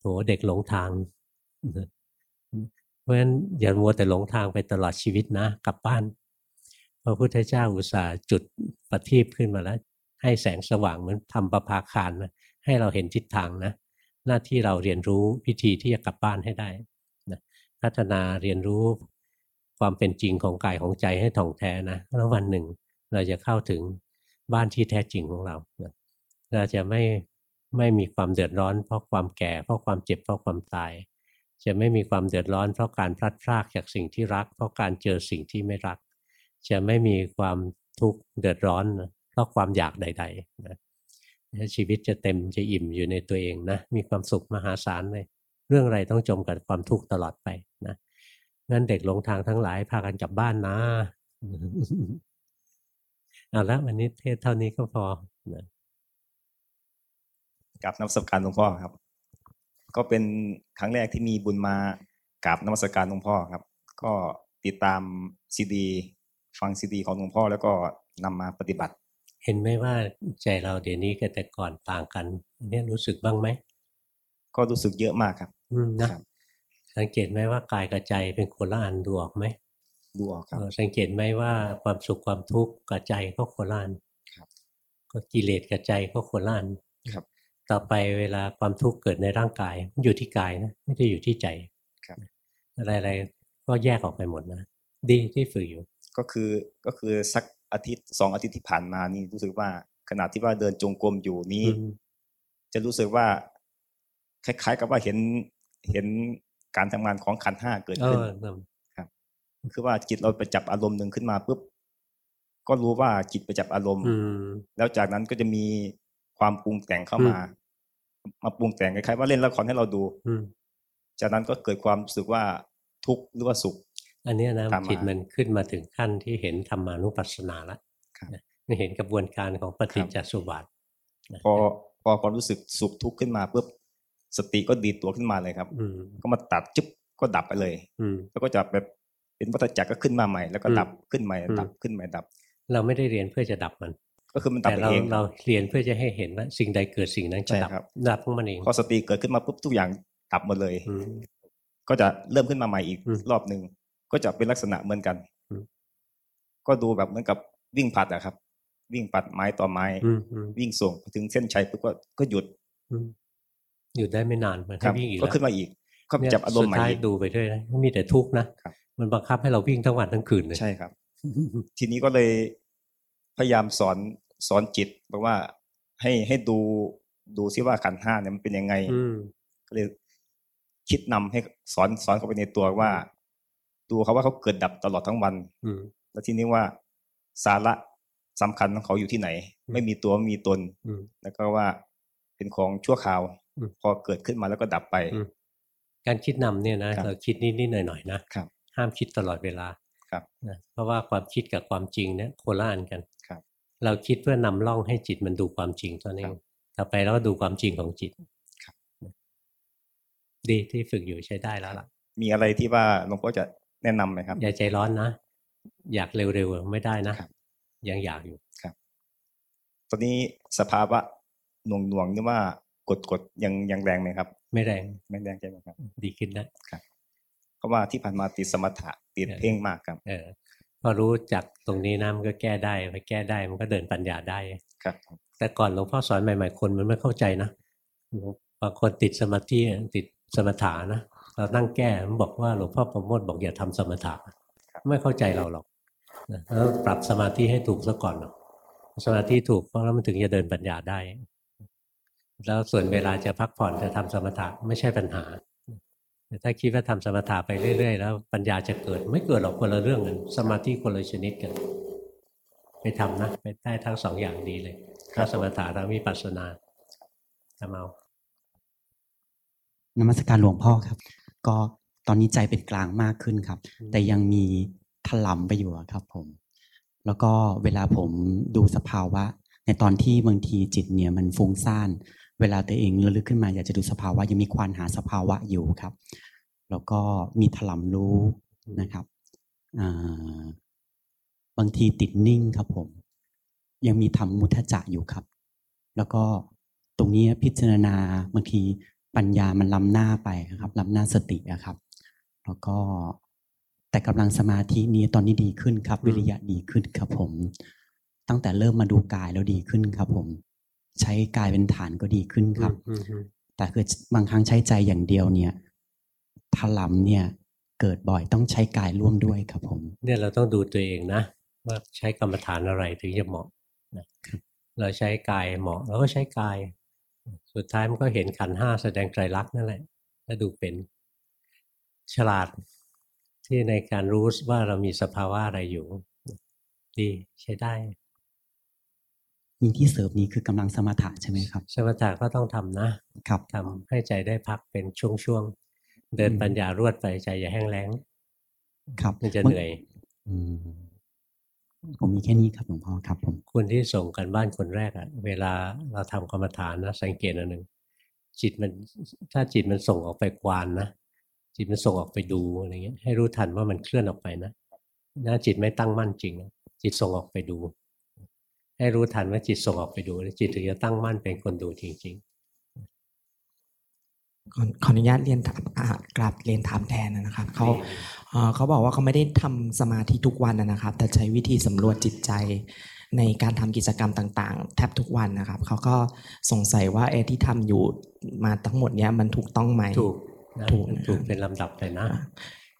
โหเด็กหลงทาง เพราะฉะนั้นอย่ามัวแต่หลงทางไปตลอดชีวิตนะ กลับบ้านพระพุทธเจ้าอุตส่าห์จุดประทีปขึ้นมาแล้ว ให้แสงสว่างเหมือนทำประภาคารนะให้เราเห็นทิศทางนะ หน้าที่เราเรียนรู้พิธีที่จะกลับบ้านให้ได้นะพัฒนาเรียนรู้ ความเป็นจริงของกายของใจให้ถ่องแท้นะแล้ววันหนึ่งเราจะเข้าถึงบ้านที่แท้จริงของเราเราจะไม่ไม่มีความเดือดร้อน เพราะความแก่ เพราะความเจ็บเพราะความตาย จะไม่มีความเดือดร้อน เพราะการพลัดพรากจากสิ่งที่รัก เพราะการเจอสิ่งที่ไม่รัก จะไม่มีความทุกข์เดือดร้อนเพราะความอยากใดๆนะชีวิตจะเต็มจะอิ่มอยู่ในตัวเองนะมีความสุขมหาศาลเลยเรื่องอะไรต้องจมกับความทุกข์ตลอดไปนะ งั้นเด็กหลงทางทั้งหลายพากันกลับบ้านนะเอาละวันนี้เทศเท่านี้ก็พอนะกับนักสการหลวงพ่อครับ ก็เป็นครั้งแรกที่มีบุญมากราบนมัสการหลวงพ่อครับ ก็ติดตามซีดี ฟังซีดีของหลวงพ่อแล้วก็นำมาปฏิบัติ เห็นไหมว่าใจเราเดี๋ยวนี้กับแต่ก่อนต่างกันเนี่ยรู้สึกบ้างไหมก็รู้สึกเยอะมากครับ อืมนะ สังเกตไหมว่ากายกับใจเป็นคนละอันดูออกไหมดูออกครับสังเกตไหมว่าความสุขความทุกข์กับใจก็คนละอันก็กิเลสกับใจก็คนละอันครับ ต่อไปเวลาความทุกข์เกิดในร่างกายมันอยู่ที่กายนะไม่ได้อยู่ที่ใจครับ อะไรๆก็แยกออกไปหมดนะดีที่ฝึกอยู่ ก็คือก็คือสักอาทิตย์สองอาทิตย์ที่ผ่านมานี่รู้สึกว่าขณะที่ว่าเดินจงกรมอยู่นี้ จะรู้สึกว่า คล้าย ๆ กับว่าเห็นเห็น การทำงานของขันห้าเกิดขึ้นครับ คือว่าจิตเราไปจับอารมณ์หนึ่งขึ้นมาปุ๊บก็รู้ว่าจิตไปจับอารมณ์แล้วจากนั้นก็จะมีความปรุงแต่งเข้ามา มาปรุงแต่งคล้ายๆว่าเล่นละครให้เราดูจากนั้นก็เกิดความรู้สึกว่าทุกข์หรือว่าสุข อันนี้นะจิตมันขึ้นมาถึงขั้นที่เห็นธรรมานุปัสสนาแล้วเห็นกระบวนการของปฏิจจสุบัติพอพอความรู้สึกสุขทุกข์ขึ้นมาปุ๊บ สติก็ดีตัวขึ้นมาเลยครับก็มาตัดจุ๊บก็ดับไปเลยอืแล้วก็จะแบบเป็นวัฏจักรก็ขึ้นมาใหม่ แล้วก็ดับขึ้นใหม่ดับขึ้นใหม่ดับ เราไม่ได้เรียนเพื่อจะดับมัน ก็คือมันดับเองเราเรียนเพื่อจะให้เห็นว่าสิ่งใดเกิดสิ่งนั้นจะดับดับของมันเองพอสติเกิดขึ้นมาปุ๊บทุกอย่างดับหมดเลยก็จะเริ่มขึ้นมาใหม่อีกรอบหนึ่งก็จะเป็นลักษณะเหมือนกัน ก็ดูแบบเหมือนกับวิ่งผัดอะครับ วิ่งปัดไม้ต่อไม้ วิ่งส่งถึงเส้นชัยปุ๊บก็ก็หยุด หยุดได้ไม่นานมันวิ่งอีกก็ขึ้นมาอีก ก็จับอารมณ์ใหม่ดูไปด้วยนะมีแต่ทุกข์นะมันบังคับให้เราวิ่งทั้งวันทั้งคืนเลยใช่ครับ ทีนี้ก็เลยพยายามสอนสอนจิตบอกว่าให้ให้ดูดูซิว่าขันห้าเนี่ยมันเป็นยังไงก็เลยคิดนำให้สอนสอนเขาไปในตัวว่า ดูเขาว่าเขาเกิดดับตลอดทั้งวัน อืแล้วทีนี้ว่าสาระสำคัญของเขาอยู่ที่ไหน ไม่มีตัวมีตนแล้วก็ว่าเป็นของชั่วคราว พอเกิดขึ้นมาแล้วก็ดับไป การคิดนำเนี่ยนะเราคิดนิดๆหน่อยๆนะห้ามคิดตลอดเวลาครับนะเพราะว่าความคิดกับความจริงเนี่ยโคล่านกันครับ เราคิดเพื่อนำล่องให้จิตมันดูความจริงตอนนี้ต่อไปเราก็ดูความจริงของจิตดีที่ฝึกอยู่ใช้ได้แล้วล่ะ มีอะไรที่ว่าหลวงพ่อจะแนะนำไหมครับ อย่าใจร้อนนะ อยากเร็วๆไม่ได้นะครับยังอยากอยู่ตอนนี้สภาวะหน่วงหน่วงๆนี่ว่า กดกดๆยังยังแรงไหมครับ ไม่แรงไม่แรงใช่ไหมครับ ดีขึ้นนะเพราะว่าที่ผ่านมาติดสมถะติดเออเพ่งมากครับ เออพอรู้จักตรงนี้นะมันก็แก้ได้ไปแก้ได้มันก็เดินปัญญาได้ครับ แต่ก่อนหลวงพ่อสอนใหม่ๆคนมันไม่เข้าใจนะบางคนติดสมาธิติดสมถะนะเรานั่งแก้มันบอกว่าหลวงพ่อประโมทบอกอย่าทำสมถะไม่เข้าใจเราหรอกนะแล้วปรับสมาธิให้ถูกซะก่อนเนาะสมาธิถูกเพราะแล้วมันถึงจะเดินปัญญาได้ แล้วส่วนเวลาจะพักผ่อนจะทำสมถะไม่ใช่ปัญหา แต่ถ้าคิดว่าทำสมถะไปเรื่อย ๆ แล้วปัญญาจะเกิดไม่เกิดหรอกคนละเรื่องกันสมาธิคนละชนิดกัน ไปทำนะไปได้ทั้งสองอย่างดีเลยครัทั้บงสมถะทั้งวิปัสสนาทำเอานมัสการหลวงพ่อครับ ก็ตอนนี้ใจเป็นกลางมากขึ้นครับอืมแต่ยังมีถลำไปอยู่อะครับผม แล้วก็เวลาผมดูสภาวะ ในตอนที่บางทีจิตเนี่ยมันฟุ้งซ่าน เวลาตัวเองระลึกขึ้นมาอยากจะดูสภาวะยังมีควานหาสภาวะอยู่ครับ แล้วก็มีถลำรู้นะครับบางทีติดนิ่งครับผม ยังมีทำมุทจะอยู่ครับ แล้วก็ตรงนี้พิจารณาบางทีปัญญามันล้ำหน้าไปครับล้ำหน้าสติอะครับ แล้วก็แต่กำลังสมาธินี้ตอนนี้ดีขึ้นครับ วิริยะดีขึ้นครับผม ตั้งแต่เริ่มมาดูกายแล้วดีขึ้นครับผม ใช้กายเป็นฐานก็ดีขึ้นครับอืมอืมแต่คือบางครั้งใช้ใจอย่างเดียวเนี่ยถลำเนี่ยเกิดบ่อยต้องใช้กายร่วมด้วยครับผมเนี่ยเราต้องดูตัวเองนะ ว่าใช้กรรมฐานอะไรถึงจะเหมาะนะเราใช้กายเหมาะเราก็ใช้กาย สุดท้ายมันก็เห็นขันธ์ห้าแสดงไตรลักษณ์นั่นแหละถ้าดูเป็นฉลาดที่ในการรู้ว่าเรามีสภาวะอะไรอยู่ ดีใช้ได้ มีที่เสริมนี้คือกำลังสมถะใช่ไหมครับ สมถะก็ต้องทำนะครับทำให้ใจได้พักเป็นช่วงๆ เดินอืมปัญญารวดไปใจอย่าแห้งแล้ง ครับมันจะเหนื่อยอืมผมมีแค่นี้ครับหลวงพ่อครับผมคนที่ส่งกันบ้านคนแรกอะเวลาเราทำกรรมฐานนะสังเกตอันหนึ่งจิตมันถ้าจิตมันส่งออกไปกวานนะจิตมันส่งออกไปดูอะไรเงี้ยให้รู้ทันว่ามันเคลื่อนออกไปนะถ้าจิตไม่ตั้งมั่นจริงนะจิตส่งออกไปดู ให้รู้ทันว่าจิตส่งออกไปดูแล้วจิตถึงจะตั้งมั่นเป็นคนดูจริงขอขออนุญาตเรียนถามอ่ากราบเรียนถามแทนนะครับๆเขาเอ่อเขาบอกว่าเขาไม่ได้ทำสมาธิทุกวันนะครับ แต่ใช้วิธีสำรวจจิตใจในการทำกิจกรรมต่างๆ แทบทุกวันนะครับ เขาก็สงสัยว่าเอะที่ทำอยู่มาทั้งหมดเนี้ยมันถูกต้องไหมถูกนะถูกนะถูกเป็นลำดับเลยนะอ่า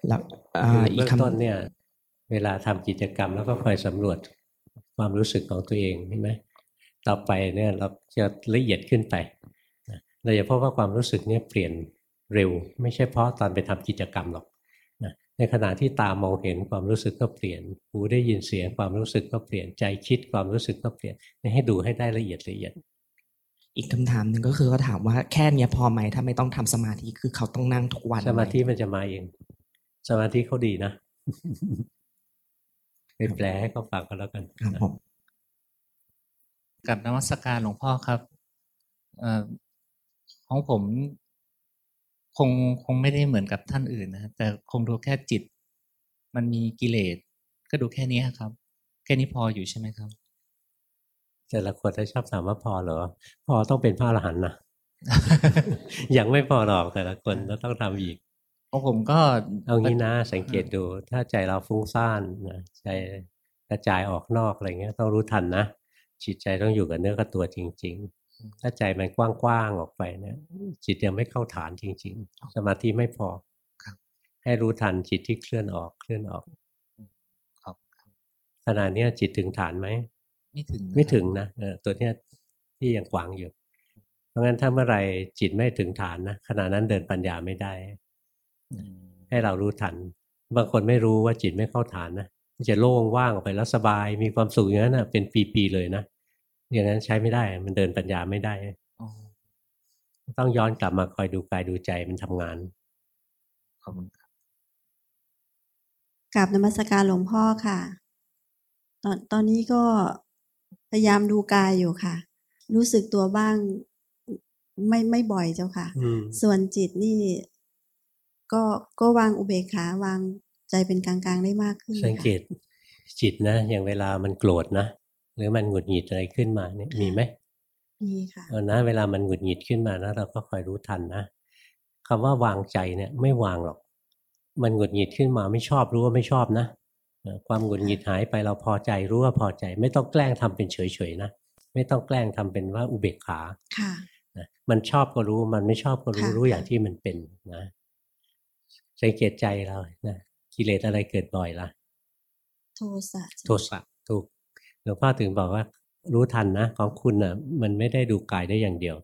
แล้วเอ่คือออีเบื้กองคำต้นเนี่ย เวลาทำกิจกรรมแล้วก็คอยสำรวจ ความรู้สึกของตัวเองใช่ไหมต่อไปเนี่ยเราจะละเอียดขึ้นไปเราจะพบว่าความรู้สึกเนี่ยเปลี่ยนเร็ว ไม่ใช่เพราะตอนไปทำกิจกรรมหรอกในขณะที่ตามองเห็นความรู้สึกก็เปลี่ยน หูได้ยินเสียงความรู้สึกก็เปลี่ยน ใจคิดความรู้สึกก็เปลี่ยน ให้ดูให้ได้ละเอียดละเอียด อีกคำถามหนึ่งก็คือเขาถามว่าแค่เนี้ยพอไหมถ้าไม่ต้องทำสมาธิคือเขาต้องนั่งทุกวัน สมาธิมันจะมาเอง สมาธิเขาดีนะ ไปแปลให้เขาฟังกันแล้วกันครับผมกับนมัสการหลวงพ่อครับเอ่อของผม คงคงไม่ได้เหมือนกับท่านอื่นนะแต่คงดูแค่จิต มันมีกิเลสก็ดูแค่นี้ครับ แค่นี้พออยู่ใช่ไหมครับแต่ละคนถ้าชอบถามว่าพอเหรอ พอต้องเป็นพระอรหันต์นะยังไม่พอหรอกแต่ละคนเราต้องทำอีก ของผมก็เอางี้นะ สังเกตดู ถ้าใจเราฟุ้งซ่านนะใจกระจายออกนอกอะไรเงี้ยต้องรู้ทันนะจิตใจต้องอยู่กับเนื้อกับตัวจริง ๆ ถ้าใจมันกว้างๆออกไปเนี่ยจิตยังไม่เข้าฐานจริง ๆ สมาธิไม่พอครับให้รู้ทันจิตที่เคลื่อนออกเคลื่อนออกครับขณะเนี้ยจิตถึงฐานไหมไม่ถึงนะไม่ถึงนะเออตัวเนี้ยที่ยังขวางอยู่ เพราะงั้นถ้าเมื่อไหรจิตไม่ถึงฐานนะขณะนั้นเดินปัญญาไม่ได้อืม ให้เรารู้ทัน บางคนไม่รู้ว่าจิตไม่เข้าฐานนะมันจะโล่งว่างออกไปแล้วสบาย มีความสุขอย่างนั้นนะเป็นปีๆเลยนะอย่างนั้นใช้ไม่ได้ มันเดินปัญญาไม่ได้อ๋อต้องย้อนกลับมาคอยดูกายดูใจมันทำงานขอบคุณครับกราบนมัสการหลวงพ่อค่ะ ตอนตอนนี้ก็พยายามดูกายอยู่ค่ะ รู้สึกตัวบ้างไม่ไม่บ่อยเจ้าค่ะอืมส่วนจิตนี่ ก็ก็วางอุเบกขาวางใจเป็นกลางๆได้มากขึ้น สังเกค่ะตจิตนะ อย่างเวลามันโกรธนะ หรือมันหงุดหงิดอะไรขึ้นมาเนี่ยมีไหมมีค่ะเอานะเวลามันหงุดหงิดขึ้นมานะเราก็คอยรู้ทันนะคำว่าวางใจเนี่ย ไม่วางหรอก มันหงุดหงิดขึ้นมาไม่ชอบรู้ว่าไม่ชอบนะเออความหงุดหงิดหายไปเราพอใจรู้ว่าพอใจ ไม่ต้องแกล้งทำเป็นเฉยๆนะไม่ต้องแกล้งทำเป็นว่าอุเบกขาค่ะนะมันชอบก็รู้มันไม่ชอบก็รู้ค่ะรู้อย่างที่มันเป็นนะ สังเกตใจเรานะกิเลสอะไรเกิดบ่อยล่ะ โทสะโทสะถูกหลวงพ่อถึงบอกว่า รู้ทันนะ ของคุณนะมันไม่ได้ดูกายได้อย่างเดียว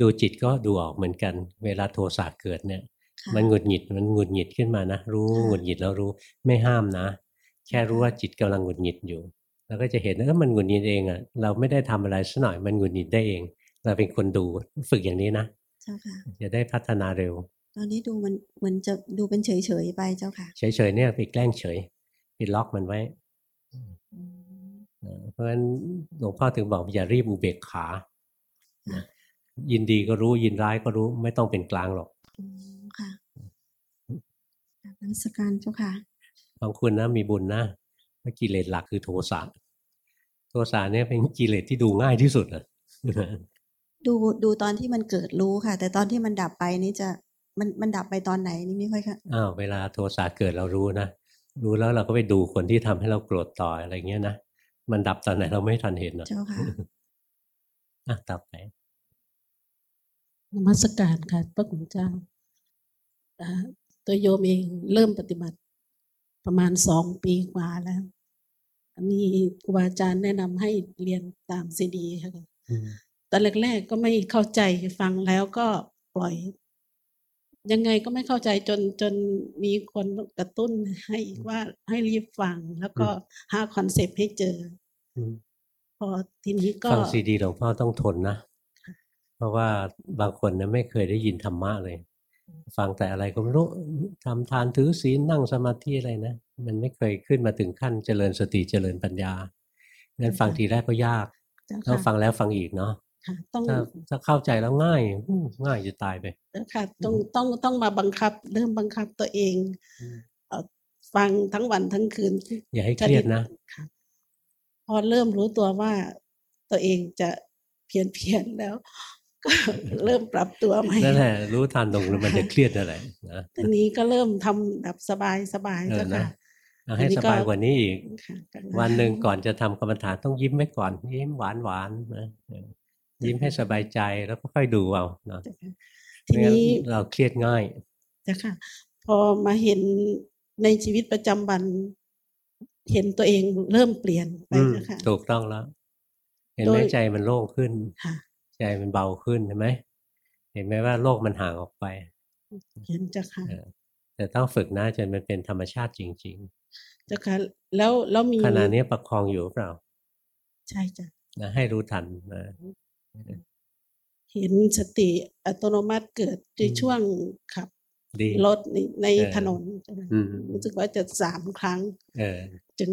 ดูจิตก็ดูออกเหมือนกัน เวลาโทสะเกิดเนี่ยค่ะมันหงุดหงิดมันหงุดหงิดขึ้นมานะรู้ค่ะหงุดหงิดแล้วรู้ไม่ห้ามนะ แค่รู้ค่ะว่าจิตกำลังหงุดหงิดอยู่แล้วก็จะเห็นว่ามันหงุดหงิดเองอะเราไม่ได้ทำอะไรสักหน่อยมันหงุดหงิดได้เอง เราเป็นคนดูฝึกอย่างนี้นะเจ้าค่ะจะได้พัฒนาเร็ว ตอนนี้ดูมันเหมือนจะดูเป็นเฉยๆไปเจ้าค่ะ เฉยๆเนี่ยไปแกล้งเฉยไปล็อกมันไว้อืมเออเพราะฉะนั้นหลวงพ่อถึงบอกอย่ารีบอุเบกขานะยินดีก็รู้ยินร้ายก็รู้ไม่ต้องเป็นกลางหรอกอืมค่ะกราบนมัสการเจ้าค่ะของคุณนะมีบุญนะเพราะกิเลสหลักคือโทสะโทสะเนี่ยเป็นกิเลสที่ดูง่ายที่สุดอะดูดูตอนที่มันเกิดรู้ค่ะ แต่ตอนที่มันดับไปนี่จะ มันมันดับไปตอนไหนนี่ไม่ค่อยค่ะอ้าวเวลาโทสะเกิดเรารู้นะรู้แล้วเราก็ไปดูคนที่ทำให้เราโกรธต่ออะไรเงี้ยนะมันดับตอนไหนเราไม่ทันเห็นหรอกเจ้าค่ะอะต่อไปนมัสการค่ะพระคุณเจ้าอ่าตัวโยมเองเริ่มปฏิบัติประมาณสองปีกว่าแล้ว มีครูบาอาจารย์แนะนำให้เรียนตามซีดีค่ะตอนแรกๆก็ไม่เข้าใจฟังแล้วก็ปล่อย ยังไงก็ไม่เข้าใจจนจนมีคนกระตุ้นให้อีกว่าให้รีบฟังแล้วก็หาคอนเซปต์ให้เจออืมพอทีนี้ก็ฟังซีดีหลวงพ่อต้องทนนะ เพราะว่าบางคนเนี่ยไม่เคยได้ยินธรรมะเลย ฟังแต่อะไรก็ไม่รู้ทำทานถือศีลนั่งสมาธิอะไรนะ มันไม่เคยขึ้นมาถึงขั้นเจริญสติเจริญปัญญางั้นฟังทีแรกก็ยากเจ้าต้องค่ะฟังแล้วฟังอีกเนาะ ค่ะต้องถ้าถ้าเข้าใจแล้วง่ายอู้ง่ายจะตายไปค่ะต้องต้องต้องมาบังคับ เริ่มบังคับตัวเองอืมเอ่อฟังทั้งวันทั้งคืน อย่าให้เครียดนะค่ะพอเริ่มรู้ตัวว่าตัวเองจะเพียนเพียนๆแล้ว ก็เริ่มปรับตัวใหม่นั่นแหละรู้ทันตรงแล้วมันจะเครียดอะไรนะทีนี้ก็เริ่มทำแบบสบายสบายเออเจ้านะค่ะเอาให้ทีนี้สก็บายกว่านี้อีกค่ะก็วันหนึ่งก่อนจะทำกรรมฐานต้องยิ้มไว้ก่อนยิ้มหวานหวานๆนะเออ ยิ้มให้สบายใจแล้วก็ค่อยดูเอาเนาะเจ้าค่ะไม่ทีงั้นนี้เราเครียดง่ายเจ้าค่ะ พอมาเห็นในชีวิตประจำวัน เห็นตัวเองเริ่มเปลี่ยนไปอืมเจ้าค่ะถูกต้องแล้ว เห็นไหมโดยใจมันโล่งขึ้นค่ะใจมันเบาขึ้นเห็นไหมเห็นไหมว่าโลกมันห่างออกไป เห็นเจ้าค่ะเออแต่ต้องฝึกนะจนมันเป็นธรรมชาติจริงเจ้าค่ะแล้วแล้วมีๆขณะนี้ประคองอยู่หรือเปล่า ใช่จ้ะนะให้รู้ทันนะ เห็นสติอัตโนมัติเกิดในอืมช่วงขับดีรถในในเออถนนใช่ไหมอืมรู้สึกว่าจะสามครั้งเออจึง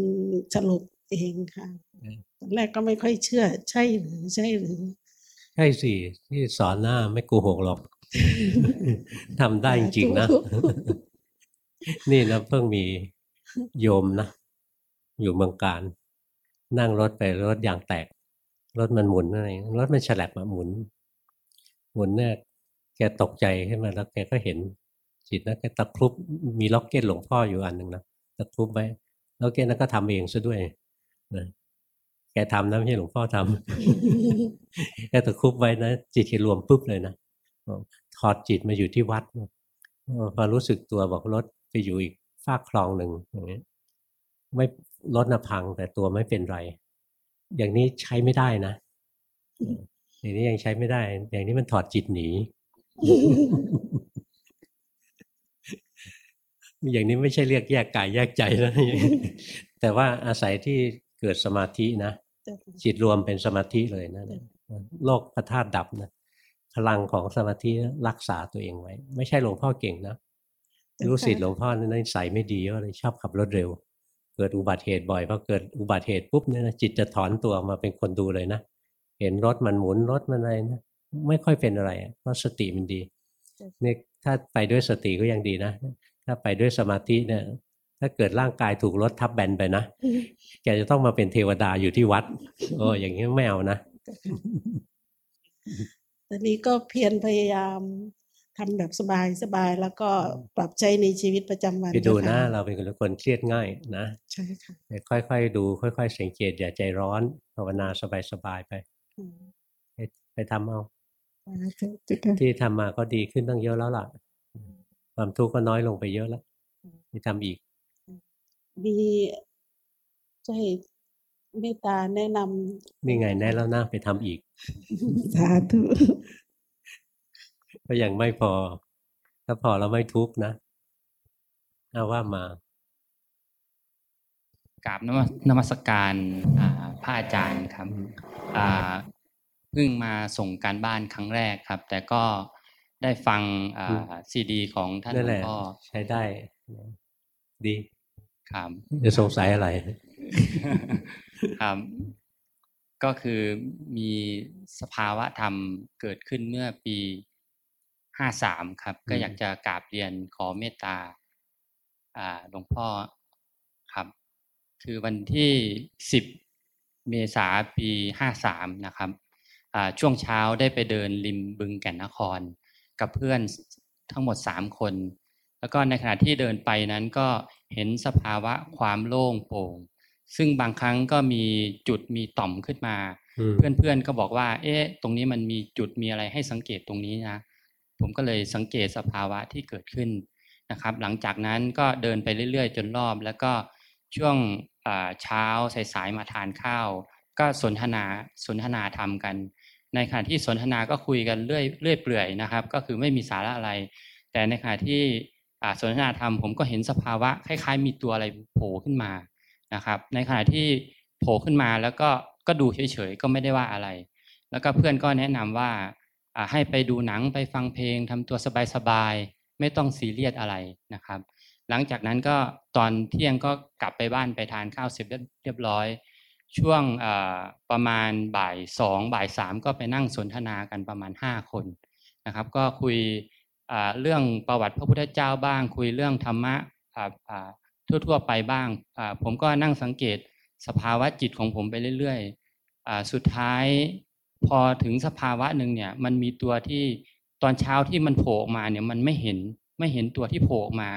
สรุปเองค่ะเออตอนแรกก็ไม่ค่อยเชื่อ ใช่หรือใช่หรือ ใช่สิที่สอนหน้าไม่โกหกหรอกทำได้จริงๆนะ นี่นะเพิ่งมีโยมนะ อยู่เมืองการ นั่งรถไปรถยางแตก รถมันหมุนอะไรรถมันฉลับมาหมุน หมุนเนี่ยแกตกใจขึ้นมาแล้วแกก็เห็นจิตนะแกตะครุบมีล็อกเก็ตหลวงพ่ออยู่อันหนึ่งนะตะครุบไว้แล้วแกนั้นก็ทำเองซะด้วยนะแกทำนะไม่ใช่หลวงพ่อทำแกตะครุบไว้นะจิตแกรวมปุ๊บเลยนะถอดจิตมาอยู่ที่วัดพอรู้สึกตัวบอกรถไปอยู่อีกฝากคลองหนึ่งอย่างเงี้ยไม่รถนะพังแต่ตัวไม่เป็นไร อย่างนี้ใช้ไม่ได้นะอย่างนี้ยังใช้ไม่ได้ อย่างนี้มันถอดจิตหนี อย่างนี้ไม่ใช่เรียกแยกกายแยกใจนะแต่ว่าอาศัยที่เกิดสมาธินะจิตรวมเป็นสมาธิเลยนะโลกพระธาตุดับนะพลังของสมาธิรักษาตัวเองไว้ ไม่ใช่หลวงพ่อเก่งนะรู้สิทธิ์หลวงพ่อนี่นิสัยไม่ดีก็เลยชอบขับรถเร็ว เกิดอุบัติเหตุบ่อยพอเกิดอุบัติเหตุปุ๊บเนี่ยนะจิตจะถอนตัวออกมาเป็นคนดูเลยนะเห็นรถมันหมุนรถมันอะไรนะไม่ค่อยเป็นอะไรอะเพราะสติมันดีเนี่ยถ้าไปด้วยสติก็ยังดีนะ ถ้าไปด้วยสมาธิเนี่ยถ้าเกิดร่างกายถูกรถทับแบนไปนะ แกจะต้องมาเป็นเทวดาอยู่ที่วัด โอ้อย่างนี้ไม่เอานะตอนนี้ก็เพียรพยายาม ทำแบบสบายสบายแล้วก็ปรับใช้ในชีวิตประจำวันไปดูนะเจ้าค่เราเป็นคนเครียดง่ายนะใช่ค่ะค่อยๆดู ค่อย ๆ สังเกตอย่าใจร้อนภาวนาสบายๆไปอืมไปไปทำเอาสาธุเจ้าค่ะที่ทำมาก็ดีขึ้นตั้งเยอะแล้วล่ะ ความทุกข์ก็น้อยลงไปเยอะแล้วไปทำอีกมีใจเมตตาแนะนำนี่ไงแน่แล้วนะไปทำอีกสาธุ ก็ยังไม่พอ ถ้าพอแล้วไม่ทุกข์นะเอาว่ามากราบนมัสนมัสการอ่าพระอาจารย์ครับอ่าเพิ่งมาส่งการบ้านครั้งแรกครับ แต่ก็ได้ฟังอ่อืมาซีดี ของท่านหนั่นลแหวงละพ่อใช้ได้ ดีครับจะสงสัยอะไร ครับ ก็คือมีสภาวะธรรมเกิดขึ้นเมื่อปี ห้าสามครับ ก็อยากจะกราบเรียนขอเมตตาอ่าหลวงพ่อครับ คือวันที่สิบเมษาปีห้าสามนะครับอ่าช่วงเช้าได้ไปเดินริมบึงแก่นนคร กับเพื่อนทั้งหมดสามคน แล้วก็ในขณะที่เดินไปนั้นก็เห็นสภาวะความโล่งโปร่ง ซึ่งบางครั้งก็มีจุดมีต่อมขึ้นมาอืมเพื่อนๆก็บอกว่า เอ๊ะ ตรงนี้มันมีจุดมีอะไรให้สังเกตตรงนี้นะ ผมก็เลยสังเกตสภาวะที่เกิดขึ้นนะครับ หลังจากนั้นก็เดินไปเรื่อย ๆ จนรอบ แล้วก็ช่วงเช้าสายๆมาทานข้าว ก็สนทนาสนทนาธรรมกัน ในขณะที่สนทนาก็คุยกันเรื่อยเรื่อยเปื่อยนะครับ ก็คือไม่มีสาระอะไร แต่ในขณะที่สนทนาธรรมผมก็เห็นสภาวะคล้าย ๆ มีตัวอะไรโผล่ขึ้นมานะครับ ในขณะที่โผล่ขึ้นมาแล้วก็ก็ดูเฉยๆก็ไม่ได้ว่าอะไร แล้วก็เพื่อนก็แนะนำว่าอ่า ให้ไปดูหนังไปฟังเพลงทำตัวสบายๆ ไม่ต้องซีเรียสอะไรนะครับ หลังจากนั้นก็ตอนเที่ยงก็กลับไปบ้านไปทานข้าวเสร็จเรียบร้อย ช่วงประมาณบ่ายสองบ่ายสามก็ไปนั่งสนทนากันประมาณห้าคนนะครับ ก็คุยเรื่องประวัติพระพุทธเจ้าบ้าง คุยเรื่องธรรมะทั่วๆไปบ้าง ผมก็นั่งสังเกตสภาวะจิตของผมไปเรื่อยๆสุดท้าย พอถึงสภาวะหนึ่งเนี่ย มันมีตัวที่ตอนเช้าที่มันโผล่ออกมาเนี่ยมันไม่เห็นไม่เห็นตัวที่โผล่ออกมา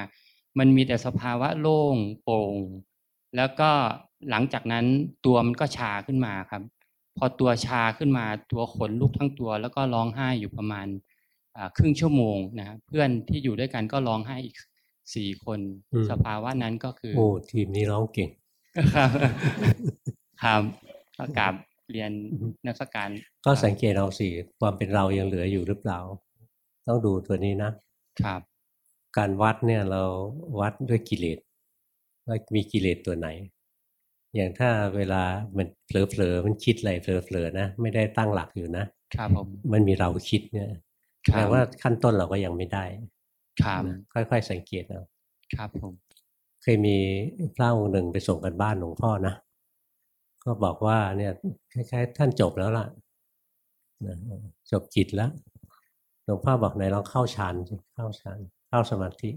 มันมีแต่สภาวะโล่งโปร่งแล้วก็หลังจากนั้นตัวมันก็ชาขึ้นมาครับ พอตัวชาขึ้นมาตัวขนลุกทั้งตัว แล้วก็ร้องไห้อยู่ประมาณอ่าครึ่งชั่วโมงนะเพื่อนที่อยู่ด้วยกันก็ร้องไห้อีกสี่คนอืมสภาวะนั้นก็คือ โอ้ทีมนี้ร้องเก่ง ครับ ครับก็กราบ เรียนนักสการ ก็สังเกตเอาสิความเป็นเรายังเหลืออยู่หรือเปล่า ต้องดูตัวนี้นะครับ การวัดเนี่ยเราวัดด้วยกิเลสว่ามีกิเลสตัวไหน อย่างถ้าเวลามันเผลอๆมันคิดอะไรเผลอๆนะไม่ได้ตั้งหลักอยู่นะครับผมมันมีเราคิดเนี่ยคแปรัลบว่าขั้นต้นเราก็ยังไม่ได้ครับนะค่อย ๆ สังเกตเอาครับผมเคยมีพระองค์หนึ่งไปส่งกันบ้านหลวงพ่อนะ ก็บอกว่าเนี่ยคล้ายๆ ท่านจบแล้วล่ะจบกิจแล้วหลวงพ่อบอกไหนลองเข้าฌานเข้าฌานเข้าสมาธิ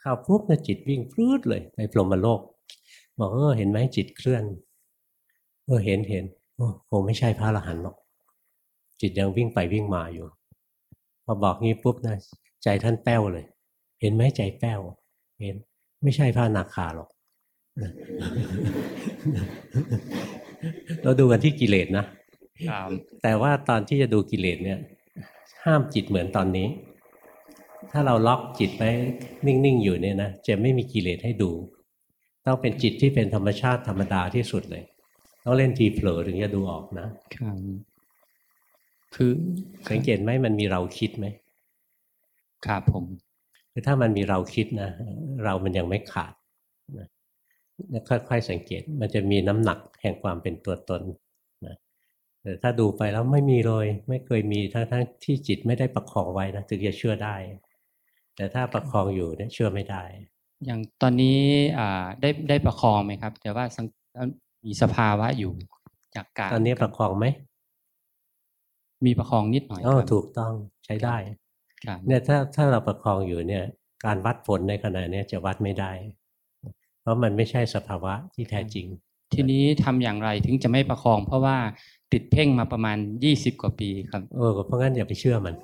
เข้าปุ๊บเนี่ยจิตวิ่งพรูดเลยไปพรหมโลก บอกเออเห็นไหมจิตเคลื่อนเออเห็นเห็นโอ้คงไม่ใช่พระอรหันต์หรอก จิตยังวิ่งไปวิ่งมาอยู่ พอบอกงี้ปุ๊บนะใจท่านแป้วเลย เห็นไหมใจแป้วเห็น ไม่ใช่พระนาคาหรอก เราดูกันที่กิเลสนะครับแต่ว่าตอนที่จะดูกิเลสเนี่ย ห้ามจิตเหมือนตอนนี้ ถ้าเราล็อกจิตไว้นิ่งๆอยู่เนี่ยนะจะไม่มีกิเลสให้ดู ต้องเป็นจิตที่เป็นธรรมชาติธรรมดาที่สุดเลยต้องเล่นทีเผลอถึงจะดูออกนะครับคือสังเกตไหมมันมีเราคิดไหมครับผมคือถ้ามันมีเราคิดนะเรามันยังไม่ขาดนะแล้ว ค่อยๆสังเกตมันจะมีน้ำหนักแห่งความเป็นตัวตนนะแต่ถ้าดูไปแล้วไม่มีเลย ไม่เคยมีทั้งๆที่จิตไม่ได้ประคองไว้นะถึงจะเชื่อได้ แต่ถ้าประคองอยู่เนี่ยเชื่อไม่ได้ อย่างตอนนี้อ่าได้ได้ประคองไหมครับ แต่ว่าสังมีสภาวะอยู่จากการตอนนี้ประคองไหมมีประคองนิดหน่อยอ๋อครับถูกต้องใช้ได้ครับเนี่ยถ้าถ้าเราประคองอยู่เนี่ย การวัดผลในขณะเนี้ยจะวัดไม่ได้ เพราะมันไม่ใช่สภาวะที่แท้จริง ทีนี้ทำอย่างไรถึงจะไม่ประคอง เพราะว่าติดเพ่งมาประมาณยี่สิบกว่าปีครับ เออเพราะงั้นอย่าไปเชื่อมัน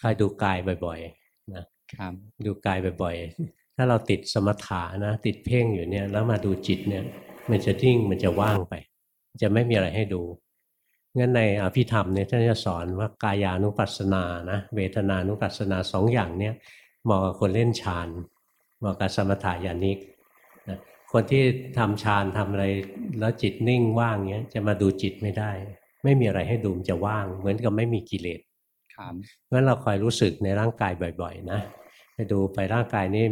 คอยดูกายบ่อยๆนะครับดูกายบ่อยๆ ถ้าเราติดสมถะนะ ติดเพ่งอยู่เนี่ย แล้วมาดูจิตเนี่ย มันจะทิ้งมันจะว่างไป จะไม่มีอะไรให้ดูงั้นในอภิธรรมเนี่ยท่านจะสอนว่ากายานุปัสสนานะเวทนานุปัสสนาสองอย่างเนี่ยเหมาะกับคนเล่นฌานเห มาะกับสมถะญาณิกนะคนที่ทำฌานทำอะไรแล้วจิตนิ่งว่างเนี้ยจะมาดูจิตไม่ได้ ไม่มีอะไรให้ดูมันจะว่าง เหมือนกับไม่มีกิเลสครับเพราะฉะนั้นเราคอยรู้สึกในร่างกายบ่อย ๆ นะไปดูไปร่างกายนี้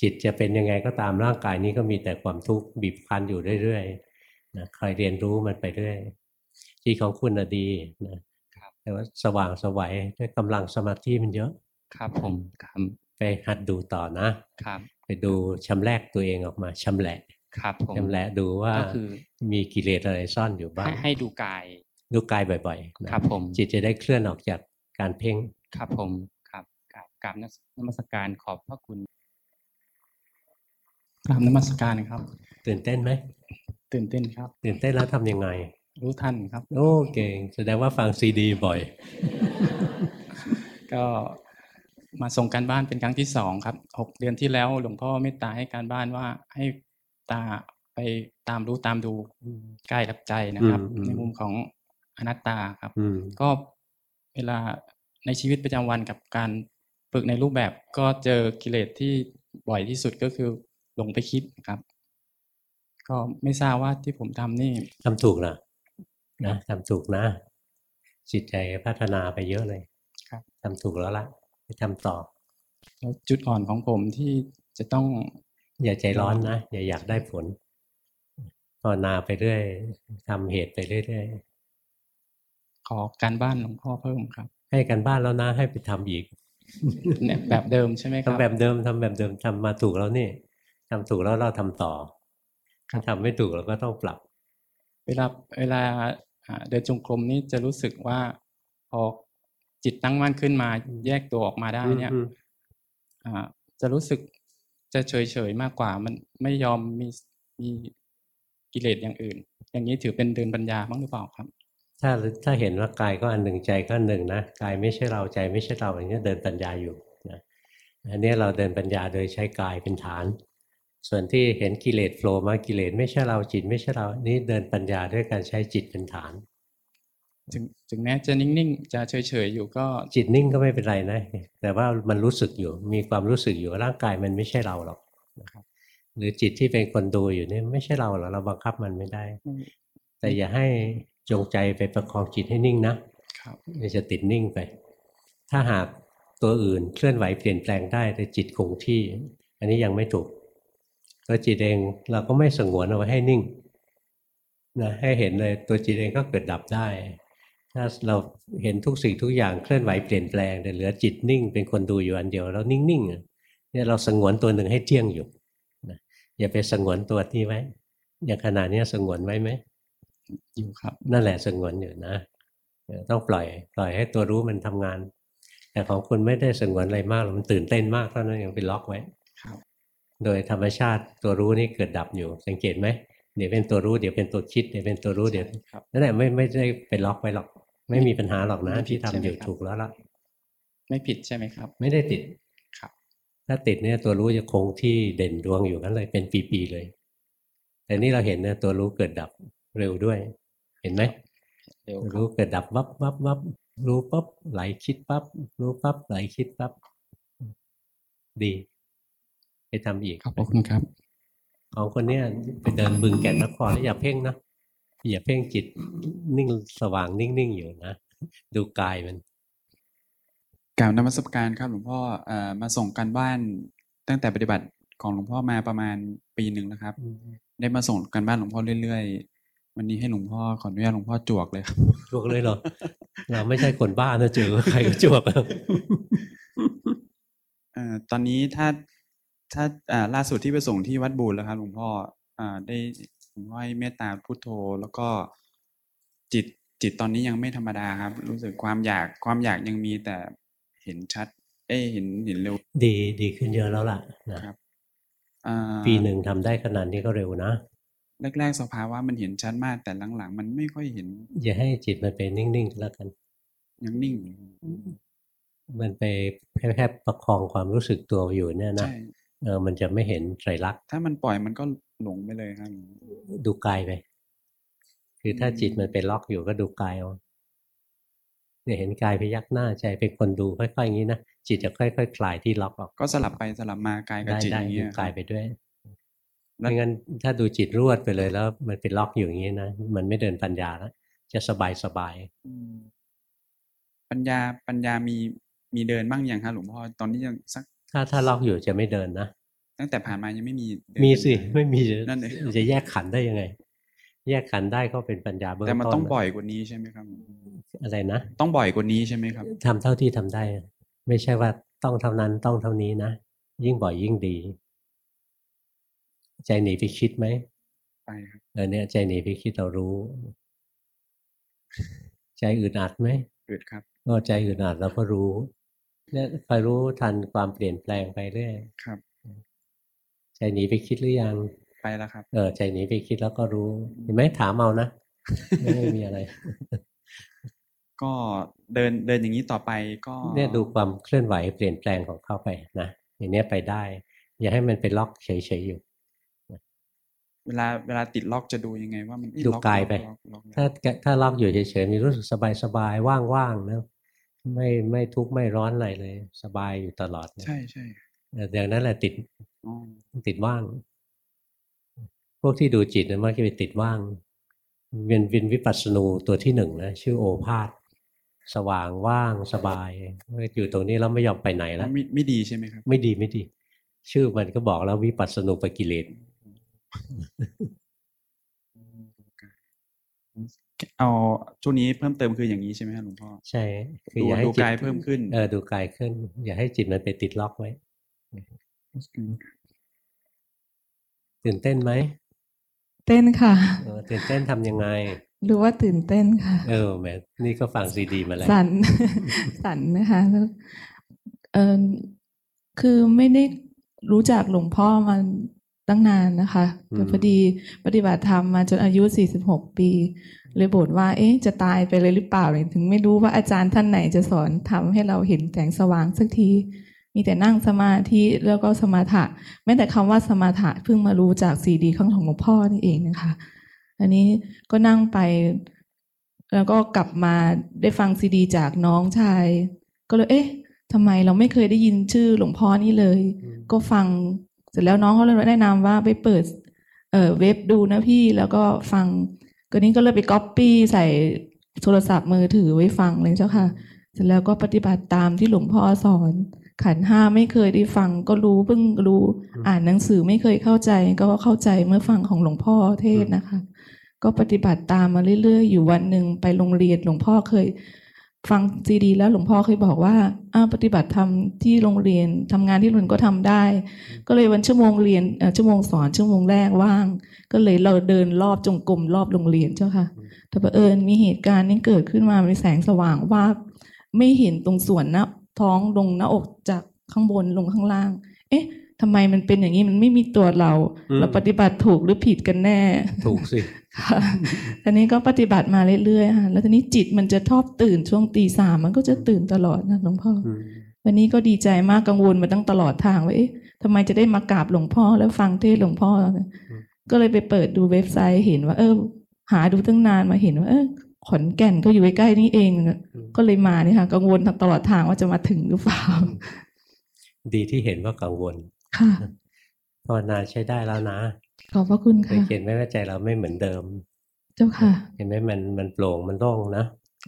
จิตจะเป็นยังไงก็ตามร่างกายนี้ก็มีแต่ความทุกข์บีบคั้นอยู่เรื่อยๆนะคอยเรียนรู้มันไปเรื่อยจิตของคุณน่ะดีนะครับแต่ว่าสว่างสวัยด้วยกำลังสมาธิมันเยอะ ครับผมครับ ไปหัดดูต่อนะครับ ไปดูชำแรกตัวเองออกมาชำแหละครับผมชำแหละดูว่าก็คือมีกิเลสอะไรซ่อนอยู่บ้างให้ให้ดูกายดูกายบ่อยๆนะครับผมจิตจะได้เคลื่อนออกจากการเพ่งครับผมครับกราบกราบนมัสการขอบพระคุณกราบนมัสการครับ ตื่นเต้นไหมตื่นเต้นครับ ตื่นเต้นแล้วทำยังไง รู้ทันครับ โอ้เก่งแสดงว่าฟังซีดีบ่อย ก็ มาส่งการบ้านเป็นครั้งที่สองครับหกเดือนที่แล้วหลวงพ่อเมตตาให้การบ้านว่าให้ตาไปตามรู้ตามดูกายกับใจนะครับอืมอืมในมุมของอนัตตาครับอืมก็เวลาในชีวิตประจำวันกับการฝึกในรูปแบบก็เจอกิเลสที่บ่อยที่สุดก็คือหลงไปคิดครับ ก็ไม่ทราบว่าที่ผมทำนี่ทำถูกนะนะทำถูกนะ จิตใจพัฒนาไปเยอะเลยครับทำถูกแล้วล่ะ ไปทำต่อแล้วจุดอ่อนของผมที่จะต้อง อย่าใจร้อนนะอย่าอยากได้ผลภาวนาไปเรื่อยทำเหตุไปเรื่อยขอการบ้านหลวงพ่อเพิ่มครับๆให้กันบ้านแล้วนะให้ไปทำอีกเนี่ยแบบเดิมใช่ไหมครับทำแบบเดิมทำแบบเดิมทำมาถูกแล้วนี่ทำถูกแล้วเราทำต่อถ้าทำไม่ถูกเราก็ต้องปรับ เวลาเวลาอ่าเดินจงกรมนี้จะรู้สึกว่าพอ จิตตั้งมั่นขึ้นมาแยกตัวออกมาได้เนี่ยอืมอ่าจะรู้สึกจะเฉยเฉยๆมากกว่า มันไม่ยอมมีมีกิเลสอย่างอื่น อย่างนี้ถือเป็นเดินปัญญาบ้างหรือเปล่าครับ ถ้าถ้าเห็นว่ากายก็อันหนึ่งใจก็อันหนึ่งนะกายไม่ใช่เราใจไม่ใช่เราอย่างนี้ยเดินปัญญาอยู่นะอันนี้เราเดินปัญญาโดยใช้กายเป็นฐาน ส่วนที่เห็นกิเลสโผล่มากิเลสไม่ใช่เราจิตไม่ใช่เรานี่เดินปัญญาด้วยการใช้จิตเป็นฐาน ถึงถึงแม้จะนิ่งๆ จะเฉยๆอยู่ก็ จิตนิ่งก็ไม่เป็นไรนะ แต่ว่ามันรู้สึกอยู่ มีความรู้สึกอยู่ร่างกายมันไม่ใช่เราหรอกนะครับหรือจิตที่เป็นคนดูอยู่เนี่ยไม่ใช่เราหรอกเราบังคับมันไม่ได้ แต่อย่าให้จงใจไปประคองจิตให้นิ่งนะครับเดี๋ยวจะติดนิ่งไป ถ้าหากตัวอื่นเคลื่อนไหวเปลี่ยนแปลงได้แต่จิตคงที่ อันนี้ยังไม่ถูกตัวจิตเองเราก็ไม่สงวนเอาไว้ให้นิ่งนะให้เห็นเลยตัวจิตเองก็เกิดดับได้ ถ้าเราเห็นทุกสิ่งทุกอย่างเคลื่อนไหวเปลี่ยนแปลงแต่เหลือจิตนิ่ง เป็นคนดูอยู่อันเดียวแล้วนิ่งๆอะเนี่ยเราสงวนตัวหนึ่งให้เที่ยงอยู่นะอย่าไปสงวนตัวที่ไว้อย่างขนาดนี้ยสงวนไว้ไหมอยู่ครับ นั่นแหละสงวนอยู่นะเออต้องปล่อยปล่อยให้ตัวรู้มันทำงาน แต่ของคุณไม่ได้สงวนอะไรมากหรอกมันตื่นเต้นมากเท่านั้นยังไปล็อกไว้ครับ โดยธรรมชาติตัวรู้นี่เกิดดับอยู่ สังเกตไหมเดี๋ยวเป็นตัวรู้เดี๋ยวเป็นตัวคิดเดี๋ยวเป็นตัวรู้เดี๋ยวครับนั่นแหละไม่ไม่ได้ไปล็อกไว้หรอก ไม่มีปัญหาหรอกนะไม่ผิที่ดทำใช่ไหมอยู่ครับถูกแล้วล่ะ ไม่ผิดใช่ไหมครับ ไม่ได้ติดครับ ถ้าติดเนี่ยตัวรู้จะคงที่เด่นดวงอยู่นั้นเลยเป็นปีๆเลย แต่นี่เราเห็นเนี่ยตัวรู้เกิดดับเร็วด้วย เห็นไหมเร็วครัรู้บเกิดดับวับวับวับรู้ปั๊บไหลคิดปั๊บรู้ปั๊บไหลคิดปั๊บดี ไปทำอีกขอบพระคุณครับของคนเนี้ยไปเดินบึงแก่นนครแล้วอย่าเพ่งนะ อย่าเพ่งจิตนิ่งสว่างนิ่งๆอยู่นะ ดูกายมันกล่าวนมัสการครับหลวงพ่อเอ่อมาส่งการบ้านตั้งแต่ปฏิบัติของหลวงพ่อมาประมาณปีหนึ่งแล้วครับ ได้มาส่งการบ้านหลวงพ่อเรื่อยๆ วันนี้ให้หลวงพ่อขออนุญาตหลวงพ่อจวกเลยครับจวกเลยเหรอเราไม่ใช่คนบ้านะเจอใครก็จวกอะเอ่อตอนนี้ถ้าถ้าอ่าล่าสุดที่ไปส่งที่วัดบูรแล้วครับหลวงพ่ออ่าได้หลว งพ่อให้เมตตาพุทโธแล้วก็จิตจิตตอนนี้ยังไม่ธรรมดาครับ รู้สึกความอยากความอยากยังมีแต่เห็นชัด เอ้ยเห็นเห็นเร็ว ดีดีขึ้นเยอะแล้วล่ะนะครับอ่าปีหนึ่งทำได้ขนาดนี้ก็เร็วนะแรกๆสภาวะมันเห็นชัดมาก แต่หลังๆ มันไม่ค่อยเห็น อย่าให้จิตมันไปนิ่งๆแล้วกันยังนิ่งอยู่มันไปแค่แค่ประคองความรู้สึกตัวอยู่เนี่ยนะใช่เออมันจะไม่เห็นไตรลักษณ์ถ้ามันปล่อยมันก็ หลงไปเลยครับดูกายไป คือถ้าจิตมันไปล็อกอยู่ก็ดูกายเอาเนี่ยเห็นกายพยักหน้าใจเป็นคนดูค่อยๆอย่างนี้นะจิตจะค่อยๆคคลายที่ล็อกออก ก็สลับไปสลับมากายกับได้จิตได้อย่างดูเงี้ยกายไปด้วยแล้วไม่งั้นถ้าดูจิตรวดไปเลยแล้ว มันเป็นล็อกอยู่อย่างนี้นะมันไม่เดินปัญญาแล้วจะสบายสบายอืมปัญญาปัญญามีมีเดินบ้างยังครับหลวงพ่อตอนนี้ยังสัก ถ้าถ้าล็อกอยู่จะไม่เดินนะ ตั้งแต่ผ่านมายังไม่มีเดินมีสิปัญญาไม่มีจะนั่นเองจะแยกขันธ์ได้ยังไง แยกขันธ์ได้ก็เป็นปัญญาเบื้องแต่มันต้นต้องนะบ่อยกว่านี้ใช่ไหมครับ อะไรนะต้องบ่อยกว่านี้ใช่ไหมครับทำเท่าที่ทำได้ ไม่ใช่ว่าต้องเท่านั้นต้องเท่านี้นะยิ่งบ่อยยิ่งดี ใจหนีไปคิดไหมไปครับเออเนี่ยใจหนีไปคิดเรารู้ ใจอึดอัดไหมเกิดครับก็ใจอึดอัดเราก็รู้เนี่ยคอยรู้ทันความเปลี่ยนแปลงไปเรื่อยครับ ใจหนีไปคิดหรือยัง ไปแล้วครับ เออ ใจหนีไปคิดแล้วก็รู้เห็นไหมถามเอานะไม่ไม่มีอะไร ก็เดินเดินอย่างนี้ต่อไปก็ เนี่ยดูความเคลื่อนไหวเปลี่ยนแปลงของเข้าไปนะอย่างเนี้ยไปได้ อย่าให้มันไปล็อกเฉยๆอยู่เวลาเวลาติดล็อกจะดูยังไงว่ามันเอ๊ะดูล็อกกายไปล็อกล็อกล็อกถ้าถ้าล็อกอยู่เฉยๆมีรู้สึกสบายๆว่างๆนะไม่ไม่ทุกข์ไม่ร้อนอะไรเลย สบายอยู่ตลอดนะใช่ใช่เอออย่างนั้นแหละติดอ๋อติดว่าง พวกที่ดูจิตนะมักจะไปติดว่างเป็นวินวิปัสสนูตัวที่หนึ่งนะชื่อโอภาสสว่างว่างสบายอยู่ตรงนี้แล้วไม่ยอมไปไหนแล้วไม่ไม่ดีใช่ไหมครับ ไม่ดีไม่ดี ชื่อมันก็บอกแล้ววิปัสสนูปกิเลสเอาช่วงนี้เพิ่มเติมคืออย่างนี้ใช่ไหมครับหลวงพ่อใช่ คือดูอย่าให้ดูจิตกายเพิ่มขึ้นเออดูกายขึ้น อย่าให้จิตมันไปติดล็อกไว้ ตื่นเต้นไหม เต้นค่ะเออตื่นเต้นทำยังไง รู้ว่าตื่นเต้นค่ะ เออแหมนี่ก็ฟังซีดีมาแล้ว สัน สันนะคะแล้วเออคือไม่ได้รู้จักหลวงพ่อมาตั้งนานนะคะแต่พอดีปฏิบัติธรรมมาจนอายุ 46 ปี เลยบ่นว่า เอ๊ะ จะตายไปเลยหรือเปล่าเลยถึงไม่รู้ว่าอาจารย์ท่านไหนจะสอนทำให้เราเห็นแสงสว่างสักที มีแต่นั่งสมาธิแล้วก็สมาถะแม้แต่คำว่าสมาถะเพิ่งมารู้จากซีดีข้างของหลวงพ่อนี่เองนะคะอันนี้ก็นั่งไป แล้วก็กลับมาได้ฟังซีดี จากน้องชาย ก็เลยเอ๊ะทำไมเราไม่เคยได้ยินชื่อหลวงพ่อนี่เลย ก็ฟังเสร็จแล้วน้องเขาเลยแนะนำว่าไปเปิดเอ่อเว็บดูนะพี่แล้วก็ฟังก็นี้ก็เลยไปก๊อปปี้ใส่โทรศัพท์มือถือไว้ฟังเลยเจ้าค่ะ เสร็จแล้วก็ปฏิบัติตามที่หลวงพ่อสอน ขันธ์ห้าไม่เคยได้ฟังก็รู้เพิ่งรู้ อ่านหนังสือไม่เคยเข้าใจ ก็เข้าใจเมื่อฟังของหลวงพ่อเทศน์นะคะ ก็ปฏิบัติตามมาเรื่อยๆ อยู่วันหนึ่งไปโรงเรียนหลวงพ่อเคย ฟังซีดี แล้วหลวงพ่อเคยบอกว่าอ้าวปฏิบัติธรรมที่โรงเรียนทำงานที่โรงเรียนก็ทำได้ ก็เลยวันชั่วโมงเรียนเอ่อชั่วโมงสอนชั่วโมงแรกว่าง ก็เลยเราเดินรอบจงกรมรอบโรงเรียนเจ้าค่ะแต่บังเอิญมีเหตุการณ์นี้เกิดขึ้นมามีแสงสว่างว่าบไม่เห็นตรงส่วนหน้า ท้องลงหน้าอกจากข้างบนลงข้างล่าง เอ๊ะทำไมมันเป็นอย่างนี้มันไม่มีตัวเราอืมเราปฏิบัติถูกหรือผิดกันแน่ ถูกสิค่ะทีนี้ก็ปฏิบัติมาเรื่อยๆค่ะแล้วทีนี้จิตมันจะชอบตื่นช่วงตีสามมันก็จะตื่นตลอดนะหลวงพ่ออวันนี้ก็ดีใจมากกังวลมาตั้งตลอดทางว่าเอ๊ะทำไมจะได้มากราบหลวงพ่อแล้วฟังเทศน์หลวงพ่อ ก็เลยไปเปิดดูเว็บไซต์เห็นว่า เออ หาดูตั้งนานมาเห็นว่า เออ ขอนแก่นก็อยู่ใกล้ๆนี่เอง ก็เลยมาเนี่ยค่ะกังวลตลอดทางว่าจะมาถึงหรือเปล่า ดีที่เห็นว่ากังวล ค่ะภาวนาใช้ได้แล้วนะ ขอบพระคุณเคยค่ะเขียนไว้ว่าใจเราไม่เหมือนเดิม เจ้าค่ะ เห็นไหมมันมันโปร่งมันโล่งนะ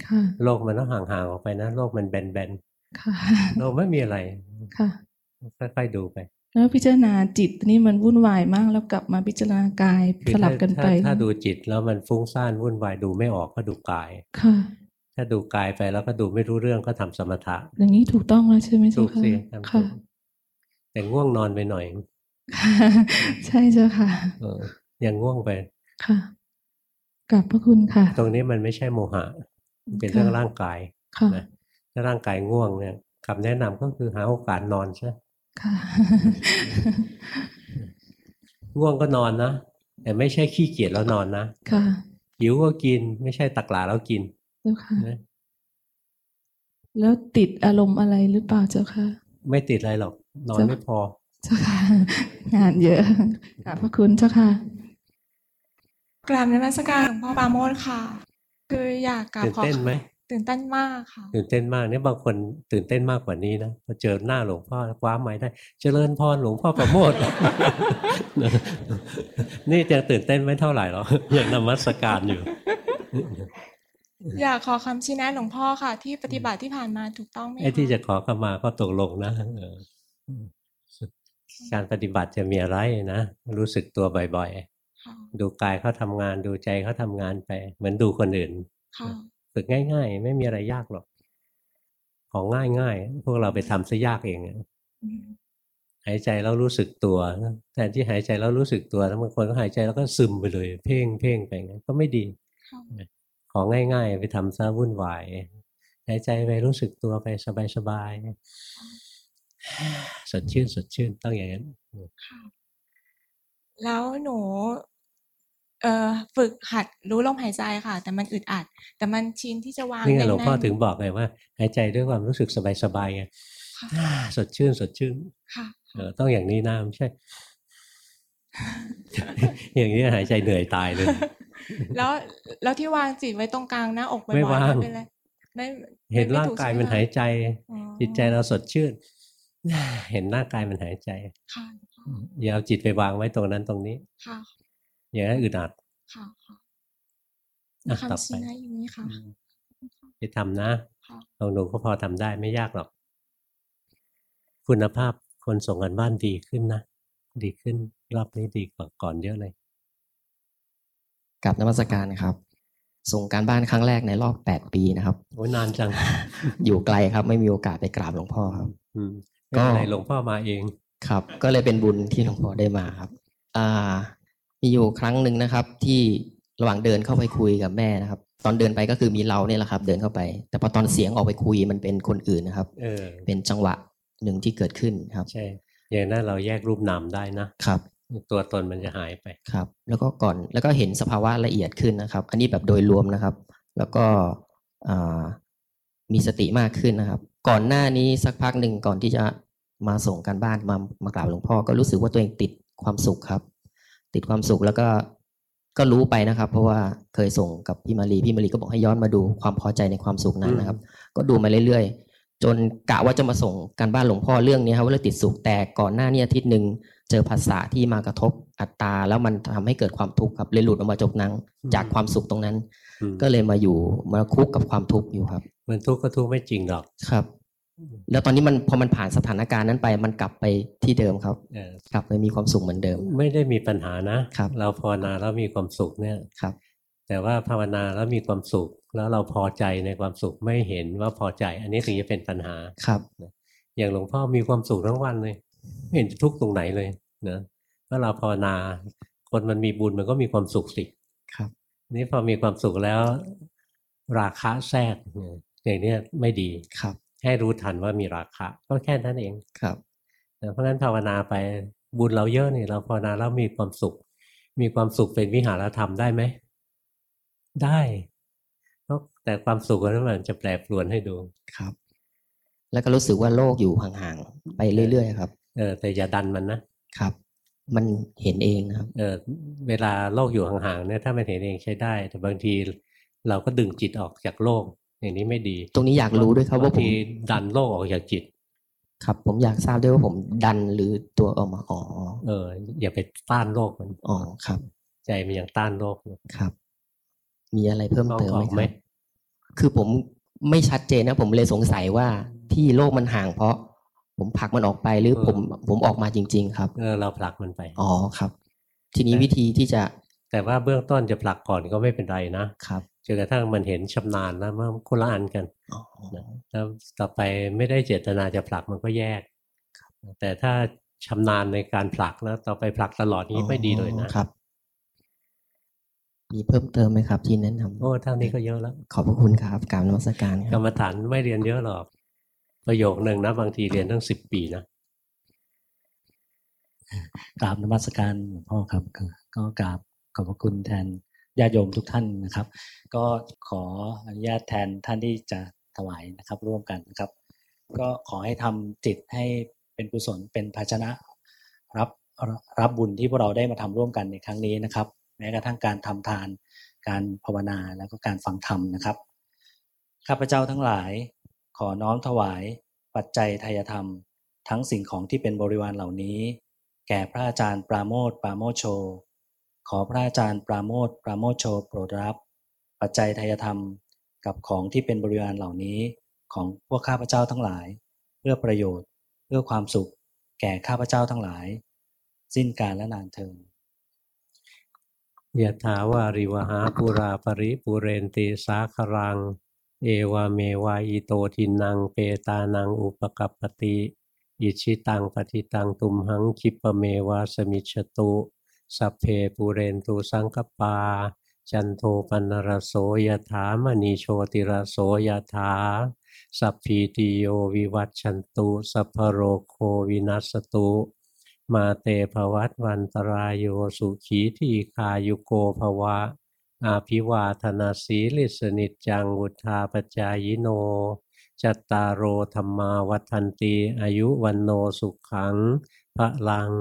ค่ะโลกมันต้องห่างๆออกไปนะโลกมันแบนค่ะๆโลกไม่มีอะไร ค่ะค่อยๆดูไป แล้วพิจารณาจิตนี่มันวุ่นวายมากแล้วกลับมาพิจารณากายคือสลับถ้ากันไปถ้าถ้าดูจิตแล้วมันฟุ้งซ่านวุ่นวายดูไม่ออกก็ดูกายค่ะ ถ้าดูกายไปแล้วก็ดูไม่รู้เรื่องก็ทำสมถะ อย่างนี้ถูกต้องแล้วใช่ไหมถูเจ้ากค่ะสิทำถูค่ะกแต่ง่วงนอนไปหน่อยใช่เจ้าค่ะเออยังง่วงไปค่ะกลับพระคุณค่ะ ตรงนี้มันไม่ใช่โมหะมันเป็นค่ะเรื่องร่างกายค่ะนะถ้าร่างกายง่วงเนี่ยคำแนะนำก็คือหาโอกาสนอนใช่ ค่ะง่วงก็นอนนะแต่ไม่ใช่ขี้เกียจแล้วนอนนะค่ะหิวก็กิน ไม่ใช่ตักหลาแล้วกินเจ้าค่ะนะแล้วติดอารมณ์อะไรหรือเปล่าเจ้าค่ะ ไม่ติดอะไรหรอก นอนไม่พอ เจ้าค่ะ งานเยอะขอบพระคุณเจ้าค่ะกราบนมัสการหลวงพ่อปราโมทค่ะ คืออยากกราบตื่นขอเต้นไหม ตื่นเต้นมากค่ะ ตื่นเต้นมากเนี่ยบางคนตื่นเต้นมากกว่านี้นะพอเจอหน้าหลวงพ่อคว้าไม้ได้ เจริญพรหลวงพ่อประโมทนี่ยังตื่นเต้นไม่เท่าไหร่หรอกยังนมัสการอยู่ อยากขอคำชี้แนะหลวงพ่อค่ะ ที่ปฏิบัติที่ผ่านมาถูกต้องไหมไอ้คะที่จะขอเข้ามาก็ตกลงนะเออการปฏิบัติจะมีอะไรนะรู้สึกตัวบ่อยค่ะๆดูกายเขาทำงานดูใจเขาทำงานไป เหมือนดูคนอื่นค่ะ ฝึกง่ายๆ ไม่มีอะไรยากหรอก ของง่ายๆ พวกเราไปทำซะยากเองอะอืมหายใจแล้วรู้สึกตัวแทนที่หายใจแล้วรู้สึกตัวแล้วบางคนก็หายใจแล้วก็ซึมไปเลย เพ่งเพ่งไปงั้นก็ไม่ดีค่ะของง่ายๆ ไปทำซะวุ่นวายหายใจไปรู้สึกตัวไปสบายๆสดชื่นสดชื่นต้องอย่างนั้นค่ะแล้วหนู เอ่อฝึกหัดรู้ลมหายใจค่ะ แต่มันอึดอัด แต่มันชินที่จะวางนี่ไงแน่นๆหลวงพ่อถึงบอกไงว่าหายใจด้วยความรู้สึกสบายๆไงค่ะสดชื่นสดชื่นค่ะเออต้องอย่างนี้นะไม่ใช่ อย่างนี้หายใจเหนื่อยตายเลย แล้วแล้วที่วางจิตไว้ตรงกลางหน้าอกบ่อยๆไม่วางเป็นไรไม่เห็นไม่ร่างถูกายใช่ไหมันหายใจอ๋อจิตใจเราสดชื่นเห็นร่างกายมันหายใจค่ะอย่าเอาจิตไปวางไว้ตรงนั้นตรงนี้ค่ะ อย่างนั้นอึดอัดค่ะค่ะอะต่อคำไปชี้แนะอย่างนี้ค่ะไปทำนะค่ะลองดูก็พอทำได้ไม่ยากหรอก คุณภาพคนส่งกันบ้านดีขึ้นนะ ดีขึ้นรอบนี้ดีกว่าก่อนเยอะเลยกับนมัสการครับ ส่งการบ้านครั้งแรกในรอบแปดปีนะครับโอ้ยนานจัง อยู่ไกลครับ ไม่มีโอกาสไปกราบหลวงพ่อครับอืมก็ก็อะไรหลวงพ่อมาเอง ครับ ก็เลยเป็นบุญที่หลวงพ่อได้มาครับ อ่า มีอยู่ครั้งหนึ่งนะครับ ที่ระหว่างเดินเข้าไปคุยกับแม่นะครับ ตอนเดินไปก็คือมีเราเนี่ยแหละครับ เดินเข้าไป แต่พอตอนเสียงออกไปคุยมันเป็นคนอื่นนะครับเออเป็นจังหวะหนึ่งที่เกิดขึ้นครับใช่อย่างนั้นเราแยกรูปนามได้นะครับ ตัวตนมันจะหายไปครับ แล้วก็ก่อนแล้วก็เห็นสภาวะละเอียดขึ้นนะครับ อันนี้แบบโดยรวมนะครับ แล้วก็อ่ามีสติมากขึ้นนะครับ ก่อนหน้านี้สักพักหนึ่งก่อนที่จะมาส่งการบ้านมามากราบหลวงพ่อก็รู้สึกว่าตัวเองติดความสุขครับ ติดความสุขแล้วก็ก็รู้ไปนะครับ เพราะว่าเคยส่งกับพี่มารีพี่มารีก็บอกให้ย้อนมาดูความพอใจในความสุขนั้นนะครับ ก็ดูมาเรื่อยๆ จนกะว่าจะมาส่งการบ้านหลวงพ่อเรื่องนี้ครับว่าเรื่องติดสุขแต่ก่อนหน้านี้อาทิตย์หนึ่งเจอภาษาที่มากระทบอัตตาแล้วมันทำให้เกิดความทุกข์ครับเลยหลุดออกมาจากนั้นจากความสุขตรงนั้นอืมก็เลยมาอยู่มาคุกกับความทุกข์อยู่ครับ มันทุกข์ก็ทุกข์ไม่จริงหรอกครับ แล้วตอนนี้มันพอมันผ่านสถานการณ์นั้นไปมันกลับไปที่เดิมครับเออกลับไปมีความสุขเหมือนเดิม ไม่ได้มีปัญหานะครับ เราภาวนาแล้วมีความสุขเนี่ยครับ แต่ว่าภาวนาแล้วมีความสุข แล้วเราพอใจในความสุขไม่เห็นว่าพอใจ อันนี้ถึงจะเป็นปัญหาครับ อย่างหลวงพ่อมีความสุขทั้งวันเลยไม่เห็นจะทุกข์ตรงไหนเลยนะเมื่อเราภาวนา คนมันมีบุญมันก็มีความสุขสิครับ นี่พอมีความสุขแล้ว ราคะแทรกเนี่ยอย่างเนี้ยไม่ดีครับ ให้รู้ทันว่ามีราคะ ก็แค่นั้นเองครับนะเพราะฉะนั้นภาวนาไปบุญเราเยอะนี่เราภาวนาแล้วมีความสุข มีความสุขเป็นวิหารธรรมได้ไหมได้เพราะแต่ความสุขนั้นมันจะแปรปรวนให้ดูครับ แล้วก็รู้สึกว่าโลกอยู่ห่างๆไปเรื่อยๆครับ เออ แต่อย่าดันมันนะครับ มันเห็นเองนะครับ เออ เวลาโลกอยู่ห่างๆเนี่ยถ้ามันเห็นเองใช้ได้ แต่บางทีเราก็ดึงจิตออกจากโลก อย่างนี้ไม่ดี ตรงนี้อยากรู้ด้วยครับว่าบงผมทีดันโลกออกจากจิต ครับ ผมอยากทราบด้วยว่าผมดันหรือตัวออกมาอ๋อเออ อย่าไปต้านโลกมันอ๋อครับ ใจมันยังต้านโลกอยู่ครับ มีอะไรเพิ่มเติมไหมลองออกคไหมรับคือผมไม่ชัดเจนนะ ผมเลยสงสัยว่าที่โลกมันห่างเพราะ ผมผลักมันออกไปหรือผมผมออกมาจริง ๆ ครับ เออเราผลักมันไปอ๋อครับ ทีนี้วิธีที่จะ แต่ว่าเบื้องต้นจะผลักก่อนก็ไม่เป็นไรนะครับ จนกระทั่งมันเห็นชำนาญแล้วมันคนละอันกันอ๋อแล้วต่อไปไม่ได้เจตนาจะผลักมันก็แยก แต่ถ้าชำนาญในการผลักแล้วต่อไปผลักตลอดนี้ไม่ดีเลยนะครับ มีเพิ่มเติมไหมครับ ที่แนะนำโอ้เท่านี้ก็เยอะแล้ว ขอบพระคุณครับกรารนมัสการคกรรับรมฐานไม่เรียนเยอะหรอก ประโยคหนึ่งนะบางทีเรียนตั้งสิบปีนะกราบนมัสการหลวงพ่อครับ ก็กราบขอบพระคุณแทน ญาติโยมทุกท่านนะครับ ก็ขออนุญาตแทนท่านที่จะถวายนะครับร่วมกันนะครับ ก็ขอให้ทำจิตให้เป็นกุศลเป็นภาชนะ รับรับบุญที่พวกเราได้มาทำร่วมกันในครั้งนี้นะครับ แม้กระทั่งการทำทาน การภาวนาแล้วก็การฟังธรรมนะครับข้าพเจ้าทั้งหลาย ขอน้อมถวาย ปัจจัยทายธรรม ทั้งสิ่งของที่เป็นบริวารเหล่านี้ แก่พระอาจารย์ปราโมทปราโมโช ขอพระอาจารย์ปราโมทปราโมชโชโปรดรับ ปัจจัยทายธรรมกับของที่เป็นบริวารเหล่านี้ของพวกข้าพเจ้าทั้งหลาย เพื่อประโยชน์ เพื่อความสุข แก่ข้าพเจ้าทั้งหลาย สิ้นกาลและนานเทินยะถาวาริวหาปุราปริปุเรนติสาครัง เอวาเมวายโตทินัง เปตานังอุปกัปปติ อิชิตังปฏิตังตุมหังคิปะเมวาสมิชตุ สัพเพปุเรนตุสังกปา จันโทปันรโสยถามณีโชติรโสยถาสัพพีติโยวิวัตชันตุสัพพโรโควินัสตุมาเตภวัตวันตรายโยสุขีทีคายุโกภวะ อาภิวาธนาสีลิสนิจจังวุธาปจายโน จัตตารโอธรรมาวัฏันตีอายุวันโนสุขังพระลัง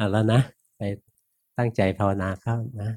เอาแล้วนะ ไปตั้งใจภาวนาเข้านะ